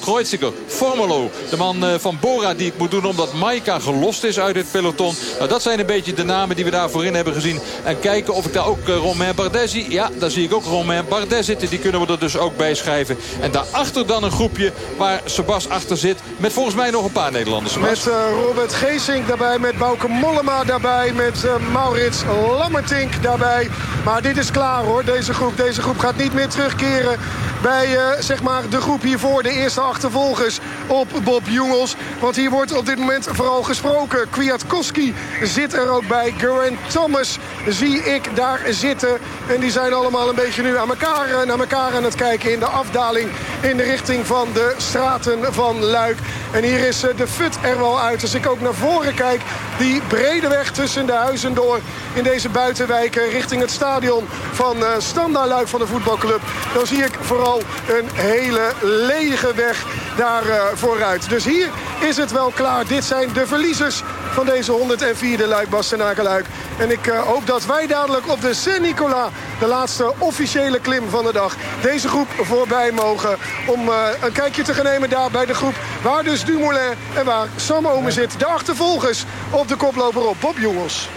Formolo. De man eh, van Bora die het moet doen omdat Maika gelost is uit het peloton. Nou, dat zijn een beetje de namen die we daar voorin hebben gezien. En kijken of ik daar ook eh, Romain Bardet zie. Ja, daar zie ik ook Romain Bardet zitten. Die kunnen we er dus ook bij schrijven. En daarachter dan een groepje waar Sebas achter zit. Met volgens mij nog een paar Nederlanders. Met uh, Robert Geesink daarbij. Met Bouke Mollema daarbij. Met Maurits Lammertink daarbij. Maar dit is klaar hoor, deze groep. Deze groep gaat niet meer terugkeren bij zeg maar de groep hiervoor. De eerste achtervolgers op Bob Jungels. Want hier wordt op dit moment vooral gesproken. Kwiatkowski zit er ook bij. Geraint Thomas zie ik daar zitten. En die zijn allemaal een beetje nu aan elkaar, eh, naar elkaar aan het kijken... in de afdaling in de richting van de straten van Luik. En hier is eh, de fut er wel uit. Als ik ook naar voren kijk, die brede weg tussen de huizen door... in deze buitenwijken richting het stadion van uh, Standaard Luik van de voetbalclub... dan zie ik vooral een hele lege weg daar uh, vooruit. Dus hier is het wel klaar. Dit zijn de verliezers van deze 104e Luik En ik uh, hoop dat wij dadelijk op de Saint-Nicolas... de laatste officiële klim van de dag... deze groep voorbij mogen om uh, een kijkje te gaan nemen daar bij de groep... waar dus Dumoulin en waar Sam Omen zit. De achtervolgers op de koploper op Bob Jongens.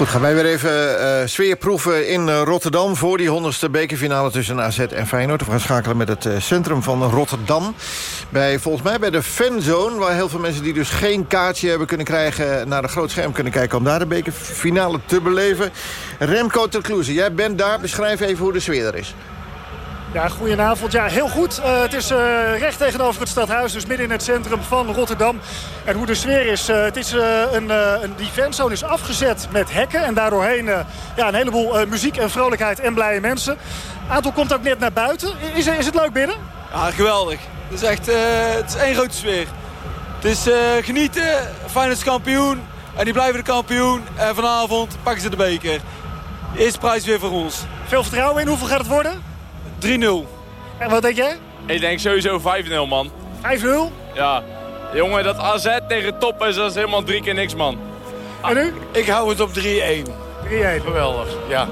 Goed, gaan wij weer even uh, sfeerproeven in uh, Rotterdam... voor die honderdste bekerfinale tussen AZ en Feyenoord. We gaan schakelen met het uh, centrum van Rotterdam. Bij, volgens mij bij de fanzone... waar heel veel mensen die dus geen kaartje hebben kunnen krijgen... naar een groot scherm kunnen kijken om daar de bekerfinale te beleven. Remco Terkloeze, jij bent daar. Beschrijf even hoe de sfeer er is. Ja, goedenavond. Ja, heel goed. Uh, het is uh, recht tegenover het stadhuis, dus midden in het centrum van Rotterdam. En hoe de sfeer is, uh, het is een, een die fanzone is afgezet met hekken. En daardoorheen ja, een heleboel muziek en vrolijkheid en blije mensen. Aantal komt ook net naar buiten. Is, is het leuk binnen? Ja, geweldig. Het is echt het is één grote sfeer. Het is genieten, Feyenoord kampioen. En die blijven de kampioen. En vanavond pakken ze de beker. Eerste prijs weer voor ons. Veel vertrouwen in. Hoeveel gaat het worden? 3-0. En wat denk jij? Ik denk sowieso 5-0, man. 5-0? Ja. Jongen, dat AZ tegen top is, dat is helemaal drie keer niks, man. En nu? Ik hou het op 3-1. 3-1. Geweldig, ja.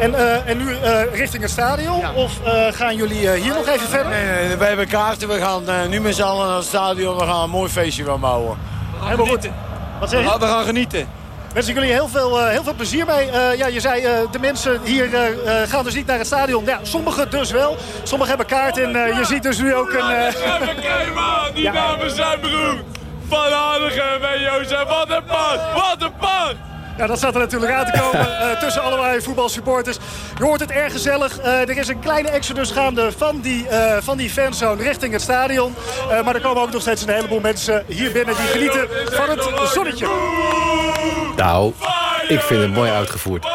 En, uh, en nu uh, richting het stadion? Ja. Of uh, gaan jullie hier nog even verder? Nee, nee, wij hebben kaarten. We gaan nu met z'n allen naar het stadion. We gaan een mooi feestje van bouwen. Helemaal goed. Wat zeg je? We gaan genieten wens ik jullie heel veel, uh, heel veel plezier mee. Uh, ja, je zei, uh, de mensen hier gaan dus niet naar het stadion. Ja, sommigen dus wel. Sommigen hebben kaart en je ziet dus nu ook een... Die ja. namen zijn beroemd. Van Hanegem en Jozef, wat een paard, wat een paard. Ja, dat staat er natuurlijk aan te komen uh, tussen allerlei voetbalsupporters. Je hoort het erg gezellig. Uh, er is een kleine exodus gaande van die, uh, van die fanzone richting het stadion. maar er komen ook nog steeds een heleboel mensen hier binnen die genieten van het zonnetje. Nou, ik vind het mooi uitgevoerd.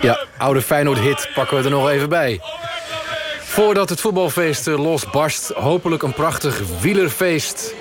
Ja, oude Feyenoord-hit pakken we er nog even bij. Voordat het voetbalfeest losbarst, hopelijk een prachtig wielerfeest.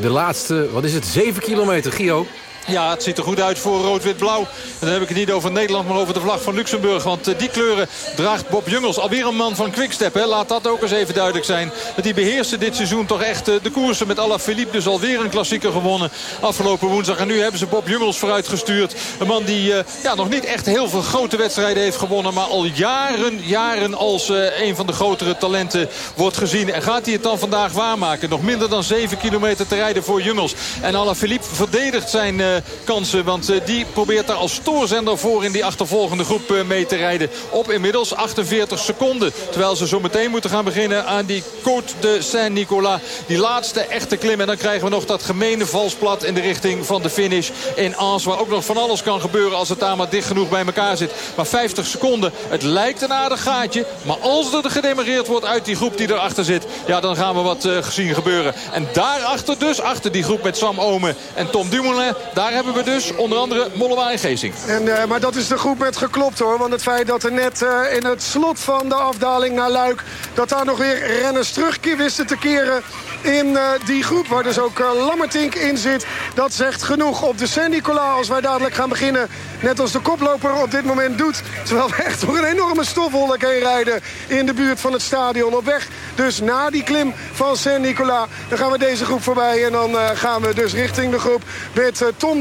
de laatste, wat is het, 7 kilometer, Gio? Ja, het ziet er goed uit voor rood-wit-blauw. En dan heb ik het niet over Nederland, maar over de vlag van Luxemburg. Want eh, die kleuren draagt Bob Jungels. Alweer een man van Quickstep. Hè. Laat dat ook eens even duidelijk zijn. Want die beheerste dit seizoen toch echt eh, de koersen met Philippe. Dus alweer een klassieker gewonnen afgelopen woensdag. En nu hebben ze Bob Jungels vooruitgestuurd. Een man die eh, ja, nog niet echt heel veel grote wedstrijden heeft gewonnen. Maar al jaren, jaren als een van de grotere talenten wordt gezien. En gaat hij het dan vandaag waarmaken? Nog minder dan 7 kilometer te rijden voor Jungels. En Philippe verdedigt zijn kansen. Want eh, die probeert daar als stoorzender voor in die achtervolgende groep eh, mee te rijden. Op inmiddels 48 seconden. Terwijl ze zo meteen moeten gaan beginnen aan die Côte de Saint-Nicolas. Die laatste echte klim. En dan krijgen we nog dat gemene valsplat in de richting van de finish in Ans. Waar ook nog van alles kan gebeuren als het daar maar dicht genoeg bij elkaar zit. Maar 50 seconden. Het lijkt een aardig gaatje. Maar als er gedemareerd wordt uit die groep die erachter zit. Ja, dan gaan we wat gezien gebeuren. En daarachter dus, achter die groep met Sam Omen en Tom Dumoulin. Daar hebben we dus onder andere Mollema en. En, uh, maar dat is de groep met geklopt hoor. Want het feit dat er net uh, in het slot van de afdaling naar Luik... dat daar nog weer renners terug wisten te keren in uh, die groep. Waar dus ook Lammertink in zit. Dat zegt genoeg op de Saint-Nicolas als wij dadelijk gaan beginnen. Net als de koploper op dit moment doet. Terwijl we echt door een enorme stofwolk heen rijden in de buurt van het stadion op weg. Dus na die klim van Saint-Nicolas, dan gaan we deze groep voorbij. En dan gaan we dus richting de groep met Tom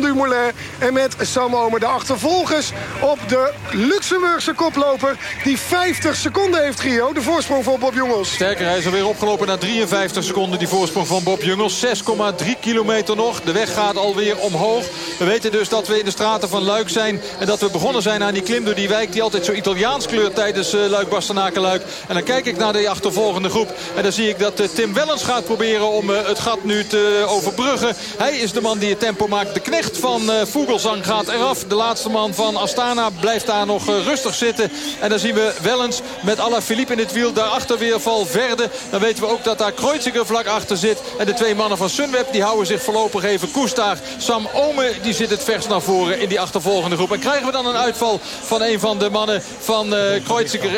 En met Sam Omer. De achtervolgers op de Luxemburgse koploper die 50 seconden heeft, Gio. De voorsprong van Bob Jongels. Sterker, hij is alweer opgelopen naar 53 seconden. Die voorsprong van Bob Jungels. 6,3 kilometer nog. De weg gaat alweer omhoog. We weten dus dat we in de straten van Luik zijn. En dat we begonnen zijn aan die klim door die wijk die altijd zo Italiaans kleurt tijdens uh, Luik Bastenaken-Luik. En dan kijk ik naar de achtervolgende groep. En dan zie ik dat uh, Tim Wellens gaat proberen om uh, het gat nu te overbruggen. Hij is de man die het tempo maakt. De knecht van uh, Vogelsang gaat eraf. De laatste man van Astana blijft daar nog rustig zitten. En dan zien we Wellens met Philippe in het wiel. Daarachter weer Valverde. Dan weten we ook dat daar Kreuziger vlak achter zit. En de twee mannen van Sunweb die houden zich voorlopig even koest daar. Sam Ome die zit het vers naar voren in die achtervolgende groep. En krijgen we dan een uitval van een van de mannen van uh.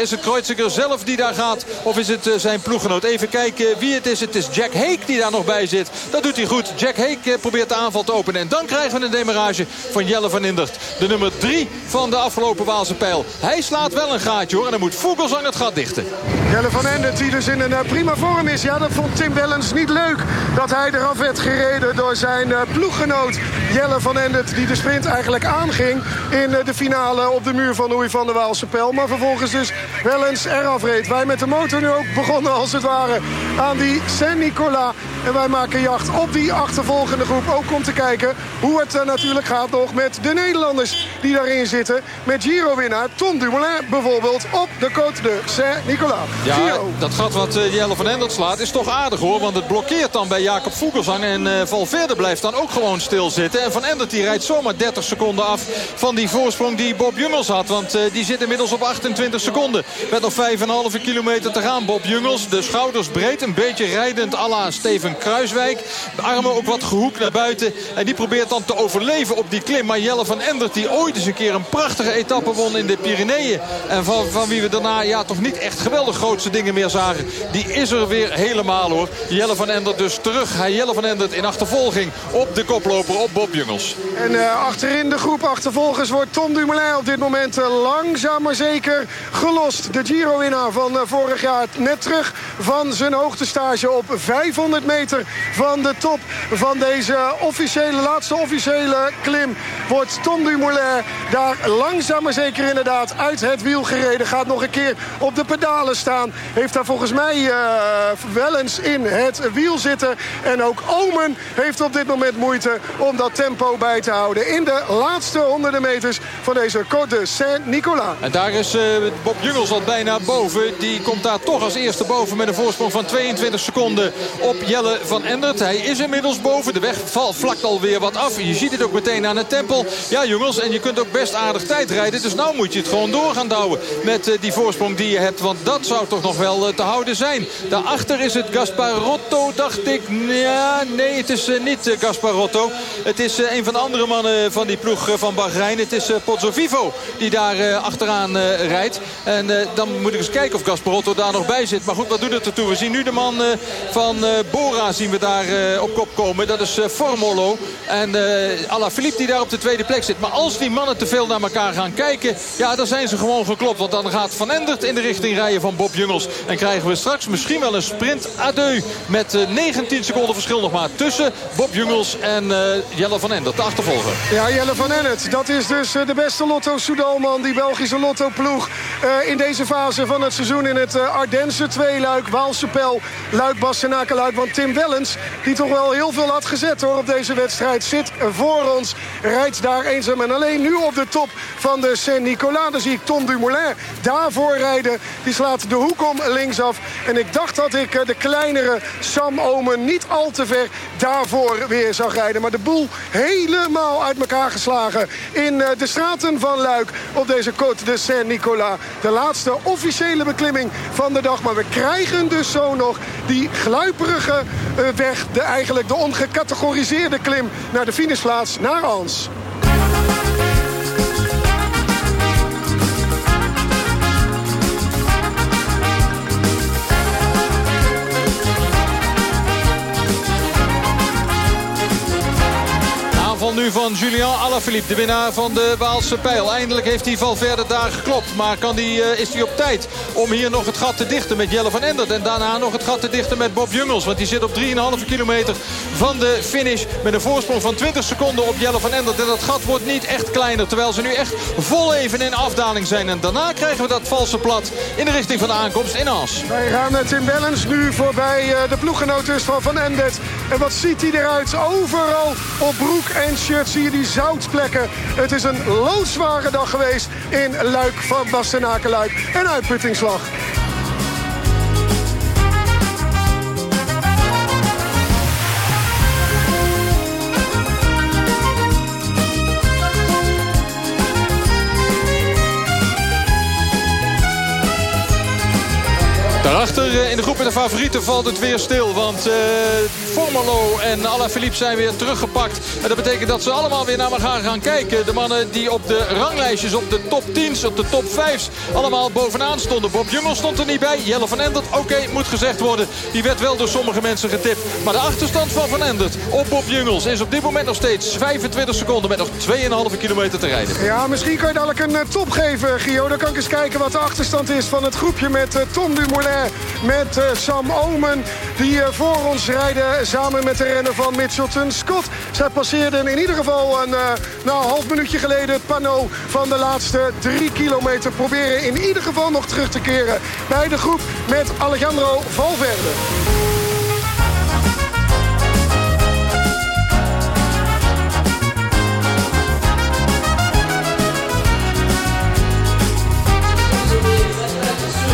Is het Kreuziger zelf die daar gaat of is het zijn ploeggenoot? Even kijken wie het is. Het is Jack Heek die daar nog bij zit. Dat doet hij goed. Jack uh, probeert de aanval te openen. En dan krijgen we een demarage van Jelle van Indert. De nummer 3 van de afgelopen Waalse pijl. Hij slaat wel een gaatje hoor. En dan moet Vogelsang het gat dichten. Jelle van Indert die dus in een prima vorm is. Ja, dat vond Tim Wellens niet leuk dat hij eraf werd gereden door zijn uh, ploeggenoot Jelle van Endert. Die de sprint eigenlijk aanging in uh, de finale op de muur van Louis van der Waalse Pijl. Maar vervolgens dus wel eens eraf reed. Wij met de motor nu ook begonnen als het ware aan die Saint-Nicolas. En wij maken jacht op die achtervolgende groep. Ook om te kijken hoe het uh, natuurlijk gaat nog met de Nederlanders die daarin zitten. Met Giro-winnaar Tom Dumoulin bijvoorbeeld op de Côte de Saint-Nicolas. Ja, Giro. dat gat wat Jelle van Endert slaat is toch aardig hoor. Want het blokkeert dan bij Jacob Vogelsang. En uh, Valverde blijft dan ook gewoon stilzitten. En Van Endert die rijdt zomaar 30 seconden af van die voorsprong die Bob Jungels had. Want uh, die zit inmiddels op 28 seconden. Met nog 5,5 kilometer te gaan. Bob Jungels, de schouders breed. Een beetje rijdend à la Steven Kruiswijk. De armen ook wat gehoekt naar buiten. En die probeert dan te overleven op die klim. Maar Jelle van Endert die ooit eens een keer een prachtige etappe won in de Pyreneeën. En van, van wie we daarna ja, toch niet echt geweldig grootste dingen meer zagen. Die is er weer helemaal hoor. Jelle van Endert dus terug. Hij Jelle van Endert in achtervolging op de koploper op Bob Jungels. En uh, achterin de groep achtervolgers wordt Tom Dumoulin op dit moment uh, langzaam maar zeker gelost. De Giro-winnaar van uh, vorig jaar net terug van zijn hoogtestage op 500 meter van de top van deze officiële, laatste officiële klim. Wordt Tom Dumoulin daar langzaam maar zeker inderdaad uit het wiel gereden. Gaat nog een keer op de pedalen staan. Heeft daar volgens mij wel eens in het wiel zitten. En ook Omen heeft op dit moment moeite om dat tempo bij te houden. In de laatste honderden meters van deze Côte de Saint-Nicolas. En daar is uh, Bob Jungels al bijna boven. Die komt daar toch als eerste boven met een voorsprong van 22 seconden op Jelle van Endert. Hij is inmiddels boven. De weg valt vlakt alweer wat af. Je ziet het ook meteen aan het tempo. Ja jongens, en je kunt ook best aardig tijd rijden. Dus nou moet je het gewoon door gaan douwen met uh, die voorsprong die je hebt. Want dat zou toch nog wel uh, te houden zijn. Daarachter is het Gasparotto, dacht ik. Ja, nee, het is uh, niet Gasparotto. Het is een van de andere mannen van die ploeg van Bahrein. Het is Pozzo Vivo die daar achteraan rijdt. En dan moet ik eens kijken of Gasparotto daar nog bij zit. Maar goed, wat doet Endert ertoe. We zien nu de man van Bora zien we daar op kop komen. Dat is Formolo. En Alaphilippe die daar op de tweede plek zit. Maar als die mannen te veel naar elkaar gaan kijken... ja, dan zijn ze gewoon geklopt. Want dan gaat Van Endert in de richting rijden van Bob Jungels. En krijgen we straks misschien wel een sprint adieu. Met 19 seconden verschil nog maar tussen Bob Jungels en Jelle van Endert. De achtervolger. Ja, Jelle van Endert. Dat is dus de beste Lotto Soudalman. Die Belgische Lotto ploeg in deze fase van het seizoen in het Ardense tweeluik. Waalse Pijl, Luik, Bastenaken, Want Tim Wellens, die toch wel heel veel had gezet hoor, op deze wedstrijd... zit voor ons, rijdt daar eenzaam en alleen nu op de top van de Saint-Nicolas. Dan zie ik Tom Dumoulin daarvoor rijden. Die slaat de hoek om linksaf. En ik dacht dat ik eh, de kleinere Sam Omen niet al te ver daarvoor weer zag rijden. Maar de boel helemaal uit elkaar geslagen in eh, de straten van Luik op deze Côte de Saint-Nicolas. De laatste officiële beklimming van de dag. Maar we krijgen dus zo nog die gluiperige eh, weg. De, eigenlijk de ongecategoriseerde klim naar de finishplaats naar Ans. Nu van Julien Alaphilippe, de winnaar van de Waalse Pijl. Eindelijk heeft hij Valverde daar geklopt. Maar kan die, uh, is hij op tijd om hier nog het gat te dichten met Jelle van Endert. En daarna nog het gat te dichten met Bob Jungels. Want die zit op 3,5 kilometer van de finish. Met een voorsprong van 20 seconden op Jelle van Endert. En dat gat wordt niet echt kleiner. Terwijl ze nu echt vol even in afdaling zijn. En daarna krijgen we dat valse plat in de richting van de aankomst in As. Wij gaan met Tim Wellens nu voorbij uh, de ploeggenoten van Van Endert. En wat ziet hij eruit? Overal op broek en shirt zie je die zoutplekken. Het is een loodzware dag geweest in Luik van Bastenaken-Luik. Een uitputtingsslag. Daarachter eh, in de groep met de favorieten valt het weer stil. Want uh, Formolo en Alaphilippe zijn weer teruggepakt. En dat betekent dat ze allemaal weer naar elkaar gaan kijken. De mannen die op de ranglijstjes, op de top 10's, op de top 5's... allemaal bovenaan stonden. Bob Jungel stond er niet bij. Jelle van Endert, oké, moet gezegd worden. Die werd wel door sommige mensen getipt. Maar de achterstand van Van Endert op Bob Jungels is op dit moment nog steeds 25 seconden... met nog 2,5 kilometer te rijden. Ja, misschien kan je dadelijk een uh, top geven, Gio. Dan kan ik eens kijken wat de achterstand is van het groepje met Tom Dumoulin met uh, Sam Omen. Die uh, voor ons rijden samen met de renner van Mitchelton Scott. Zij passeerden in ieder geval een, uh, nou, half minuutje geleden het panneau van de laatste drie kilometer. Proberen in ieder geval nog terug te keren bij de groep met Alejandro Valverde.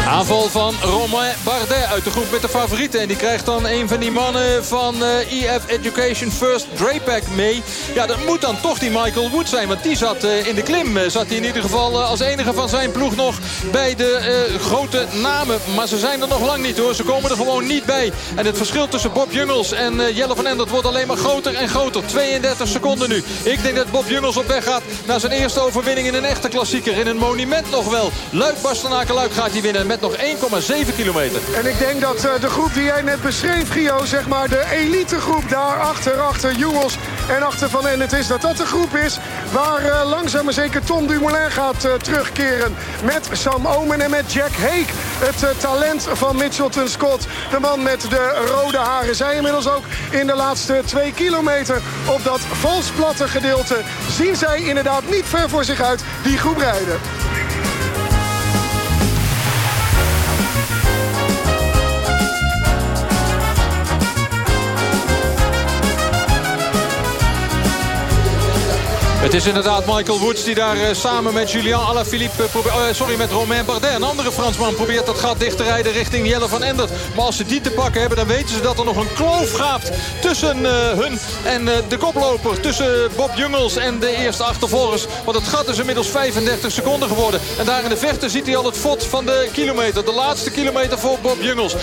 Aanval van Romain Bardet uit de groep met de favorieten. En die krijgt dan een van die mannen van uh, EF Education First Draypack mee. Ja, dat moet dan toch die Michael Wood zijn. Want die zat uh, in de klim. Uh, zat hij in ieder geval als enige van zijn ploeg nog bij de grote namen. Maar ze zijn er nog lang niet hoor. Ze komen er gewoon niet bij. En het verschil tussen Bob Jungels en Jelle van Endert wordt alleen maar groter en groter. 32 seconden nu. Ik denk dat Bob Jungels op weg gaat naar zijn eerste overwinning in een echte klassieker. In een monument nog wel. Luik Bastenaken gaat hij winnen met nog 1,7 kilometer. En ik denk dat uh, de groep die jij net beschreef, Gio, zeg maar de elitegroep daar achter, achter Jongens en achter Van En het is dat dat de groep is waar uh, langzaam maar zeker Tom Dumoulin gaat uh, terugkeren. Met Sam Omen en met Jack Hake. Het talent van Mitchelton Scott. De man met de rode haren. Zij inmiddels ook in de laatste twee kilometer op dat valsplatte gedeelte. Zien zij inderdaad niet ver voor zich uit die groep rijden. Het is inderdaad Michael Woods die daar uh, samen met Julien Alaphilippe... Uh, sorry, met Romain Bardet, een andere Fransman... probeert dat gat dicht te rijden richting Jelle van Endert. Maar als ze die te pakken hebben, dan weten ze dat er nog een kloof gaapt... tussen uh, hun en de koploper. Tussen Bob Jungels en de eerste achtervolgers. Want het gat is inmiddels 35 seconden geworden. En daar in de verte ziet hij al het fot van de kilometer. De laatste kilometer voor Bob Jungels. 1,1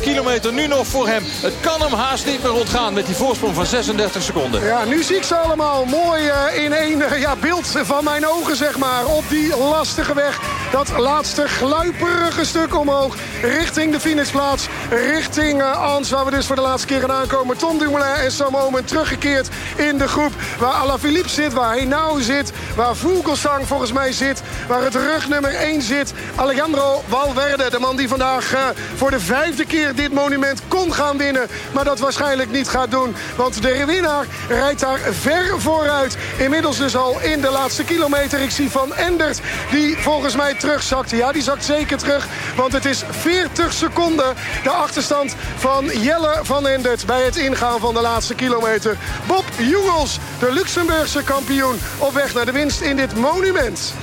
kilometer nu nog voor hem. Het kan hem haast niet meer ontgaan met die voorsprong van 36 seconden. Ja, nu zie ik ze allemaal mooi in één eh, ja, beeld van mijn ogen, zeg maar. Op die lastige weg. Dat laatste gluiperige stuk omhoog. Richting de finishplaats. Richting uh, Ans, waar we dus voor de laatste keer aan aankomen. Tom Dumoulin en Sam Omen teruggekeerd in de groep. Waar Alaphilippe zit, waar Henao zit. Waar Vogelsang volgens mij zit. Waar het rugnummer 1 zit. Alejandro Valverde, de man die vandaag uh, voor de vijfde keer dit monument kon gaan winnen. Maar dat waarschijnlijk niet gaat doen. Want de winnaar rijdt daar ver vooruit. Inmiddels dus al in de laatste kilometer. Ik zie Van Endert die volgens mij terugzakt. Ja, die zakt zeker terug. Want het is 40 seconden de achterstand van Jelle Van Endert... bij het ingaan van de laatste kilometer. Bob Jungels, de Luxemburgse kampioen... op weg naar de winst in dit monument.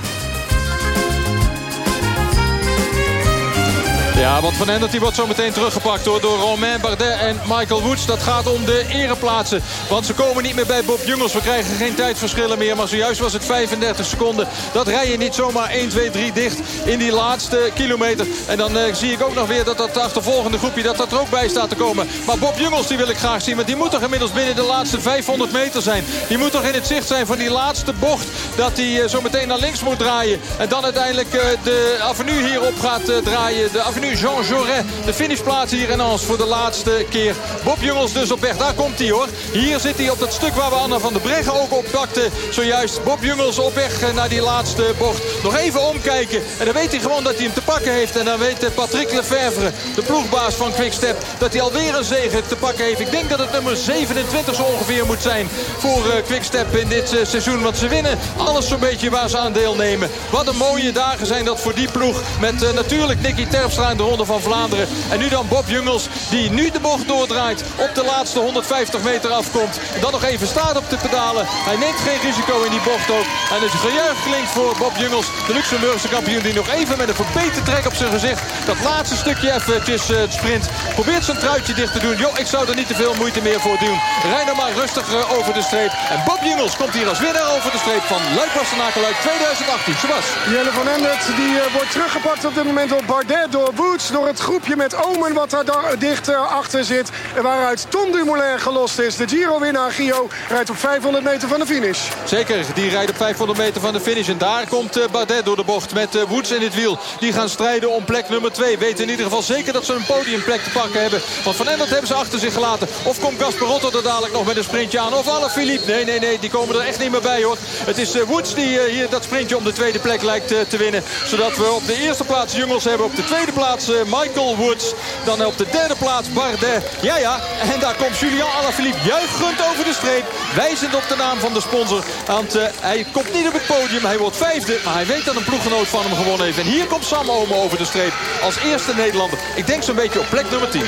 Ja, want Van Endert die wordt zo meteen teruggepakt door Romain Bardet en Michael Woods. Dat gaat om de ereplaatsen. Want ze komen niet meer bij Bob Jungels. We krijgen geen tijdverschillen meer. Maar zojuist was het 35 seconden. Dat rij je niet zomaar 1, 2, 3 dicht in die laatste kilometer. En dan uh, zie ik ook nog weer dat dat achtervolgende groepje dat dat er ook bij staat te komen. Maar Bob Jungels die wil ik graag zien. Want die moet toch inmiddels binnen de laatste 500 meter zijn. Die moet toch in het zicht zijn van die laatste bocht. Dat hij uh, zo meteen naar links moet draaien. En dan uiteindelijk uh, de avenue hierop gaat draaien. De avenue Jean Jaurès. De finishplaats hier in Ans voor de laatste keer. Bob Jungels dus op weg. Daar komt hij hoor. Hier zit hij op dat stuk waar we Anna van der Breggen ook op pakten. Zojuist Bob Jungels op weg naar die laatste bocht. Nog even omkijken. En dan weet hij gewoon dat hij hem te pakken heeft. En dan weet Patrick Lefevre, de ploegbaas van Quickstep... dat hij alweer een zege te pakken heeft. Ik denk dat het nummer 27 zo ongeveer moet zijn voor Quickstep in dit seizoen. Want ze winnen alles zo'n beetje waar ze aan deelnemen. Wat een mooie dagen zijn dat voor die ploeg. Met natuurlijk Nicky Terpstra de Ronde van Vlaanderen. En nu dan Bob Jungels die nu de bocht doordraait. Op de laatste 150 meter afkomt. Dan nog even staat op de pedalen. Hij neemt geen risico in die bocht ook. En het gejuich klinkt voor Bob Jungels. De Luxemburgse kampioen die nog even met een verbeten trek op zijn gezicht. Dat laatste stukje eventjes uh, het sprint. Probeert zijn truitje dicht te doen. Jo, ik zou er niet te veel moeite meer voor doen. Rij nou maar rustig uh, over de streep. En Bob Jungels komt hier als winnaar over de streep van Luik Bastenaken 2018. Sebas. Jelle van Endert die uh, wordt teruggepakt op dit moment door Bardet, door Door het groepje met Omen wat daar dicht achter zit. Waaruit Tom Dumoulin gelost is. De Giro-winnaar Gio rijdt op 500 meter van de finish. Zeker, die rijdt op 500 meter van de finish. En daar komt uh, Bardet door de bocht met uh, Woods in het wiel. Die gaan strijden om plek nummer 2. Weten in ieder geval zeker dat ze een podiumplek te pakken hebben. Want Van Endert hebben ze achter zich gelaten. Of komt Gasparotto er dadelijk nog met een sprintje aan. Of Alaphilippe. Nee, nee, nee, die komen er echt niet meer bij hoor. Het is Woods die hier dat sprintje om de tweede plek lijkt te winnen. Zodat we op de eerste plaats Jungels hebben. Op de tweede plaats Michael Woods. Dan op de derde plaats Bardet. Ja, ja. En daar komt Julian Alaphilippe juichend over de streep. Wijzend op de naam van de sponsor. Want uh, hij komt niet op het podium. Hij wordt vijfde. Maar hij weet dat een ploeggenoot van hem gewonnen heeft. En hier komt Sam Omen over de streep. Als eerste Nederlander. Ik denk zo'n beetje op plek nummer 10.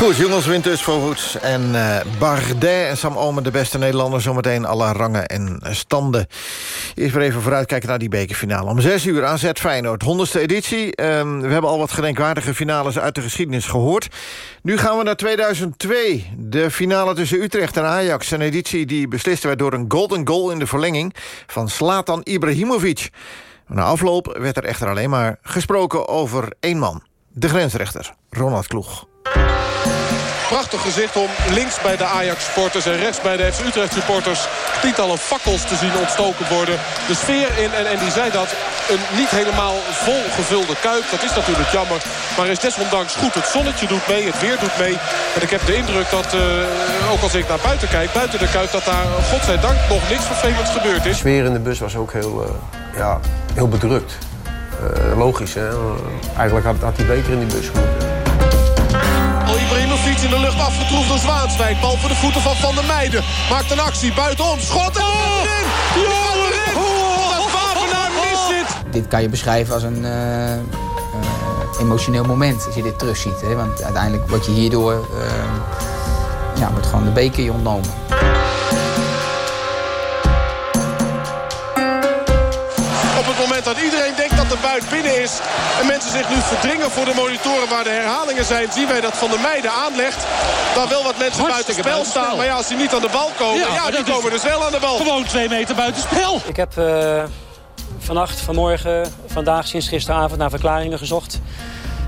Goed, jongens wint dus en uh, Bardet en Sam Omen, de beste Nederlander. Zometeen alle rangen en standen. Eerst weer even vooruitkijken naar die bekerfinale. Om 6 uur AZ Feyenoord, 100ste editie. Um, we hebben al wat gedenkwaardige finales uit de geschiedenis gehoord. Nu gaan we naar 2002. De finale tussen Utrecht en Ajax. Een editie die beslist werd door een golden goal in de verlenging... van Slatan Ibrahimovic. Na afloop werd er echter alleen maar gesproken over één man. De grensrechter, Ronald Kloeg. Prachtig gezicht om links bij de Ajax-supporters en rechts bij de FC Utrecht-supporters... tientallen fakkels te zien ontstoken worden. De sfeer in, en, en die zei dat, een niet helemaal vol gevulde kuip. Dat is natuurlijk jammer, maar is desondanks goed. Het zonnetje doet mee, het weer doet mee. En ik heb de indruk dat, uh, ook als ik naar buiten kijk, buiten de kuip... dat daar, godzijdank, nog niks vervelends gebeurd is. De sfeer in de bus was ook heel, uh, ja, heel bedrukt. Uh, logisch, hè? Eigenlijk had, die beker in die bus moeten. Ibrahimovic in de lucht afgetroefd door Zwaanswijk. Bal voor de voeten van Van der Meijden. Maakt een actie, buitenom, schot en oh! erin! Ja, erin! Oh! Dat Wapenaar mist dit! Dit kan je beschrijven als een uh, uh, emotioneel moment als je dit terugziet. Hè? Want uiteindelijk word je hierdoor... Uh, ja, wordt gewoon de beker je ontnomen. dat iedereen denkt dat de buit binnen is. En mensen zich nu verdringen voor de monitoren waar de herhalingen zijn. Zien wij dat Van der Meijden aanlegt. Daar wel wat mensen buiten spel staan. Maar ja, als die niet aan de bal komen, ja, ja die komen dus wel aan de bal. Gewoon twee meter buiten spel. Ik heb uh, vannacht, vanmorgen, vandaag sinds gisteravond naar verklaringen gezocht.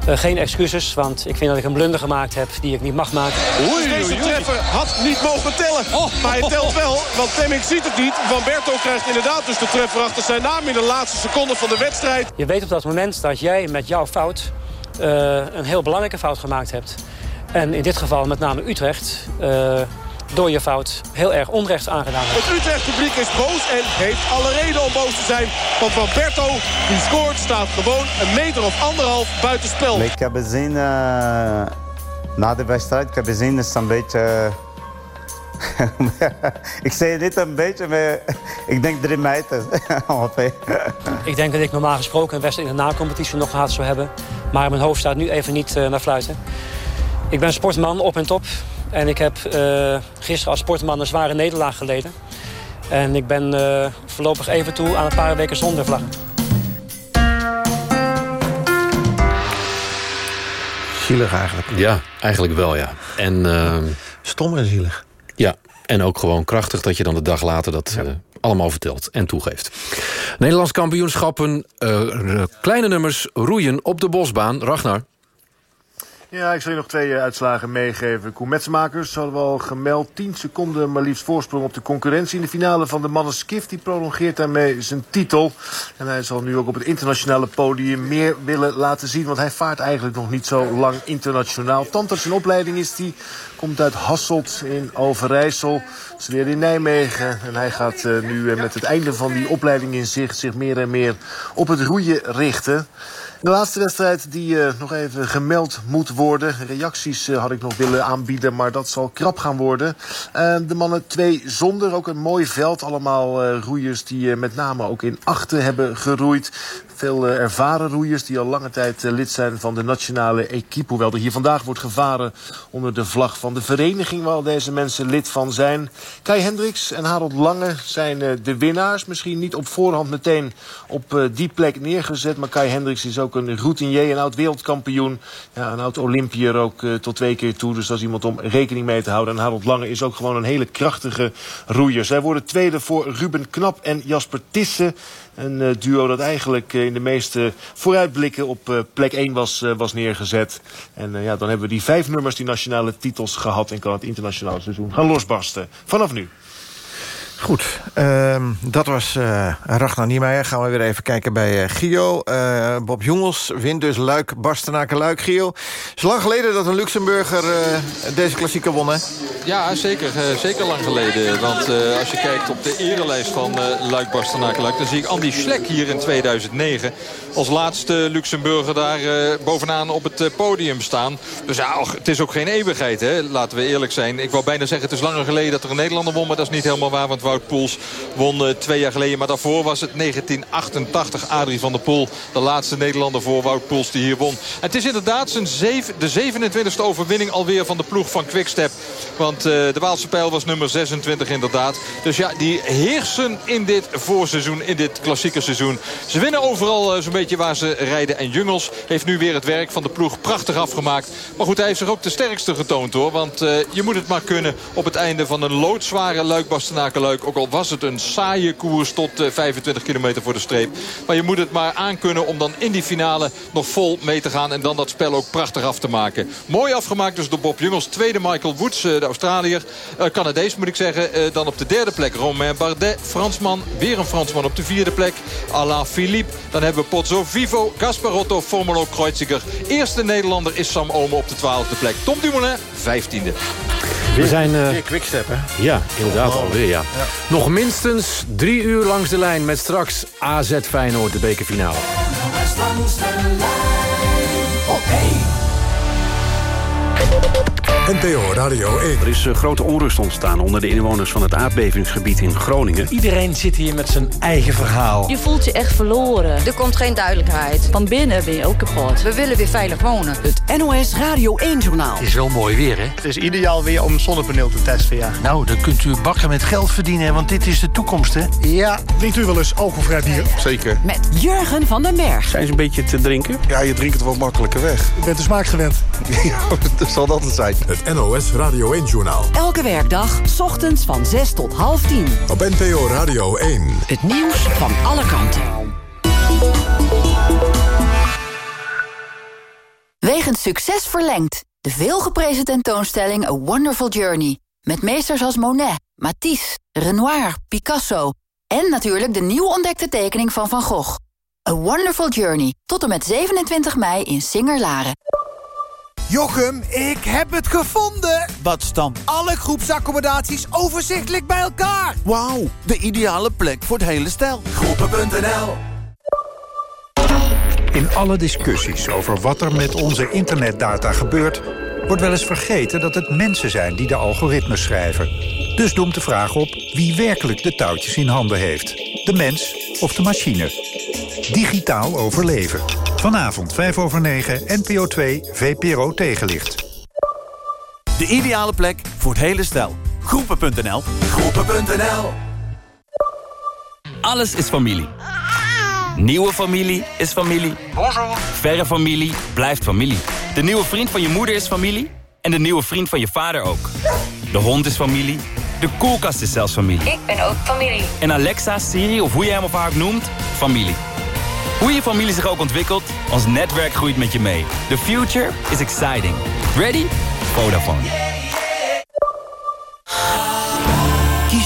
Uh, geen excuses, want ik vind dat ik een blunder gemaakt heb die ik niet mag maken. Oei, Deze treffer had niet mogen tellen. Oh, maar hij telt wel, want Temming ziet het niet. Van Berto krijgt inderdaad dus de treffer achter zijn naam... in de laatste seconde van de wedstrijd. Je weet op dat moment dat jij met jouw fout... Uh, een heel belangrijke fout gemaakt hebt. En in dit geval met name Utrecht... Uh, door je fout heel erg onrecht aangedaan hebt. Het Utrecht-publiek is boos en heeft alle reden om boos te zijn. Want Van Berto, die scoort, staat gewoon een meter of anderhalf buitenspel. Ik heb gezien, uh, na de wedstrijd, ik heb gezien, is een beetje... ik zei dit een beetje, maar ik denk drie meter. ik denk dat ik normaal gesproken een wedstrijd in de na-competitie nog gehad zou hebben. Maar mijn hoofd staat nu even niet uh, naar fluiten. Ik ben sportman op en top. En ik heb uh, gisteren als sportman een zware nederlaag geleden. En ik ben uh, voorlopig even toe aan een paar weken zonder vlag. Zielig eigenlijk. Ja, eigenlijk wel, ja. En, uh, Stom en zielig. Ja, en ook gewoon krachtig dat je dan de dag later dat ja. uh, allemaal vertelt en toegeeft. Nederlands kampioenschappen, uh, kleine nummers, roeien op de bosbaan. Ragnar. Ja, ik zal je nog twee uitslagen meegeven. Koen Metsenmakers hadden we al gemeld. 10 seconden maar liefst voorsprong op de concurrentie. In de finale van de mannen Skift. Die prolongeert daarmee zijn titel. En hij zal nu ook op het internationale podium meer willen laten zien. Want hij vaart eigenlijk nog niet zo lang internationaal. Tandarts in opleiding is die. Komt uit Hasselt in Overijssel. Studeert in Nijmegen. En hij gaat uh, nu uh, met het einde van die opleiding in zicht... zich meer en meer op het roeien richten. De laatste wedstrijd die uh, nog even gemeld moet worden. Reacties uh, had ik nog willen aanbieden, maar dat zal krap gaan worden. Uh, de mannen twee zonder, ook een mooi veld. Allemaal roeiers die met name ook in achten hebben geroeid. Veel ervaren roeiers die al lange tijd lid zijn van de nationale equipe. Hoewel er hier vandaag wordt gevaren onder de vlag van de vereniging... waar deze mensen lid van zijn. Kai Hendricks en Harold Lange zijn de winnaars. Misschien niet op voorhand meteen op die plek neergezet. Maar Kai Hendricks is ook een routinier, een oud wereldkampioen. Ja, een oud Olympier ook uh, tot twee keer toe. Dus dat is iemand om rekening mee te houden. En Harold Lange is ook gewoon een hele krachtige roeier. Zij worden tweede voor Ruben Knap en Jasper Tissen. Een uh, duo dat eigenlijk uh, in de meeste vooruitblikken op plek 1 was, was neergezet. En ja, dan hebben we die vijf nummers, die nationale titels gehad... en kan het internationale seizoen gaan losbarsten. Vanaf nu. Goed, uh, dat was uh, Ragnar Niemeyer. Gaan we weer even kijken bij uh, Gio. Uh, Bob Jongels wint dus Luik, Bastenaken, Luik, Gio. Het is lang geleden dat een Luxemburger deze klassieker won, hè? Ja, zeker. zeker lang geleden. Want als je kijkt op de erelijst van Luik, Bastenaken, Luik... dan zie ik Andy Schlek hier in 2009 als laatste Luxemburger daar bovenaan op het podium staan. Dus ja, het is ook geen eeuwigheid, hè? laten we eerlijk zijn. Ik wou bijna zeggen, het is langer geleden dat er een Nederlander won... maar dat is niet helemaal waar, want Wout Poels won uh, twee jaar geleden. Maar daarvoor was het 1988 Adrie van der Poel. De laatste Nederlander voor Wout Poels die hier won. Het is inderdaad zijn zeven, de 27e overwinning alweer van de ploeg van Quickstep. Want uh, de Waalse pijl was nummer 26 inderdaad. Dus ja, die heersen in dit voorseizoen, in dit klassieke seizoen. Ze winnen overal uh, zo'n beetje waar ze rijden. En Jungels heeft nu weer het werk van de ploeg prachtig afgemaakt. Maar goed, hij heeft zich ook de sterkste getoond hoor. Want je moet het maar kunnen op het einde van een loodzware Ook al was het een saaie koers tot 25 kilometer voor de streep. Maar je moet het maar aankunnen om dan in die finale nog vol mee te gaan. En dan dat spel ook prachtig af te maken. Mooi afgemaakt dus door Bob Jungels. Tweede Michael Woods, de Australiër. Uh, Canadees moet ik zeggen. Dan op de derde plek Romain Bardet, Fransman. Weer een Fransman op de vierde plek. Alain Philippe. Dan hebben we Pozzo Vivo, Gasparotto, Formolo, Kreuziger. Eerste Nederlander is Sam Omen op de twaalfde plek. Tom Dumoulin, vijftiende. We zijn... Uh... Weer quickstep, hè? Ja, inderdaad, alweer, ja. ja. Nog minstens drie uur langs de lijn met straks AZ Feyenoord, de bekerfinale. NPO Radio 1. Er is uh, grote onrust ontstaan onder de inwoners van het aardbevingsgebied in Groningen. Iedereen zit hier met zijn eigen verhaal. Je voelt je echt verloren. Er komt geen duidelijkheid. Van binnen ben je ook kapot. We willen weer veilig wonen. Het NOS Radio 1-journaal. Het is wel mooi weer, hè? Het is ideaal weer om zonnepaneel te testen, ja. Nou, dan kunt u bakken met geld verdienen, want dit is de toekomst, hè? Ja. Drinkt u wel eens alcoholvrij bier? Zeker. Met Jurgen van den Berg. Zijn ze een beetje te drinken? Ja, je drinkt het wel makkelijker weg. U bent de smaak gewend. ja, dat zal dat altijd zijn. Het NOS Radio 1-journaal. Elke werkdag, s ochtends van 6 tot half 10. Op NPO Radio 1. Het nieuws van alle kanten. Wegens succes verlengd. De veelgeprezen tentoonstelling A Wonderful Journey. Met meesters als Monet, Matisse, Renoir, Picasso... en natuurlijk de nieuw ontdekte tekening van Van Gogh. A Wonderful Journey. Tot en met 27 mei in Singer-Laren. Jochem, ik heb het gevonden! Wat staan alle groepsaccommodaties overzichtelijk bij elkaar? Wauw, de ideale plek voor het hele stel. Groepen.nl In alle discussies over wat er met onze internetdata gebeurt... wordt wel eens vergeten dat het mensen zijn die de algoritmes schrijven. Dus doemt de vraag op wie werkelijk de touwtjes in handen heeft. De mens of de machine? Digitaal overleven. Vanavond 5 over 9, NPO 2, VPRO tegenlicht. De ideale plek voor het hele stel. Groepen.nl Groepen.nl Alles is familie. Nieuwe familie is familie. Bonjour. Verre familie blijft familie. De nieuwe vriend van je moeder is familie. En de nieuwe vriend van je vader ook. De hond is familie. De koelkast is zelfs familie. Ik ben ook familie. En Alexa, Siri of hoe je hem of haar ook noemt, familie. Hoe je familie zich ook ontwikkelt, ons netwerk groeit met je mee. The future is exciting. Ready? Vodafone.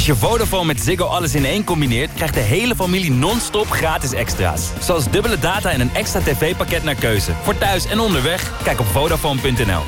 Als je Vodafone met Ziggo alles in één combineert... krijgt de hele familie non-stop gratis extra's. Zoals dubbele data en een extra tv-pakket naar keuze. Voor thuis en onderweg, kijk op Vodafone.nl.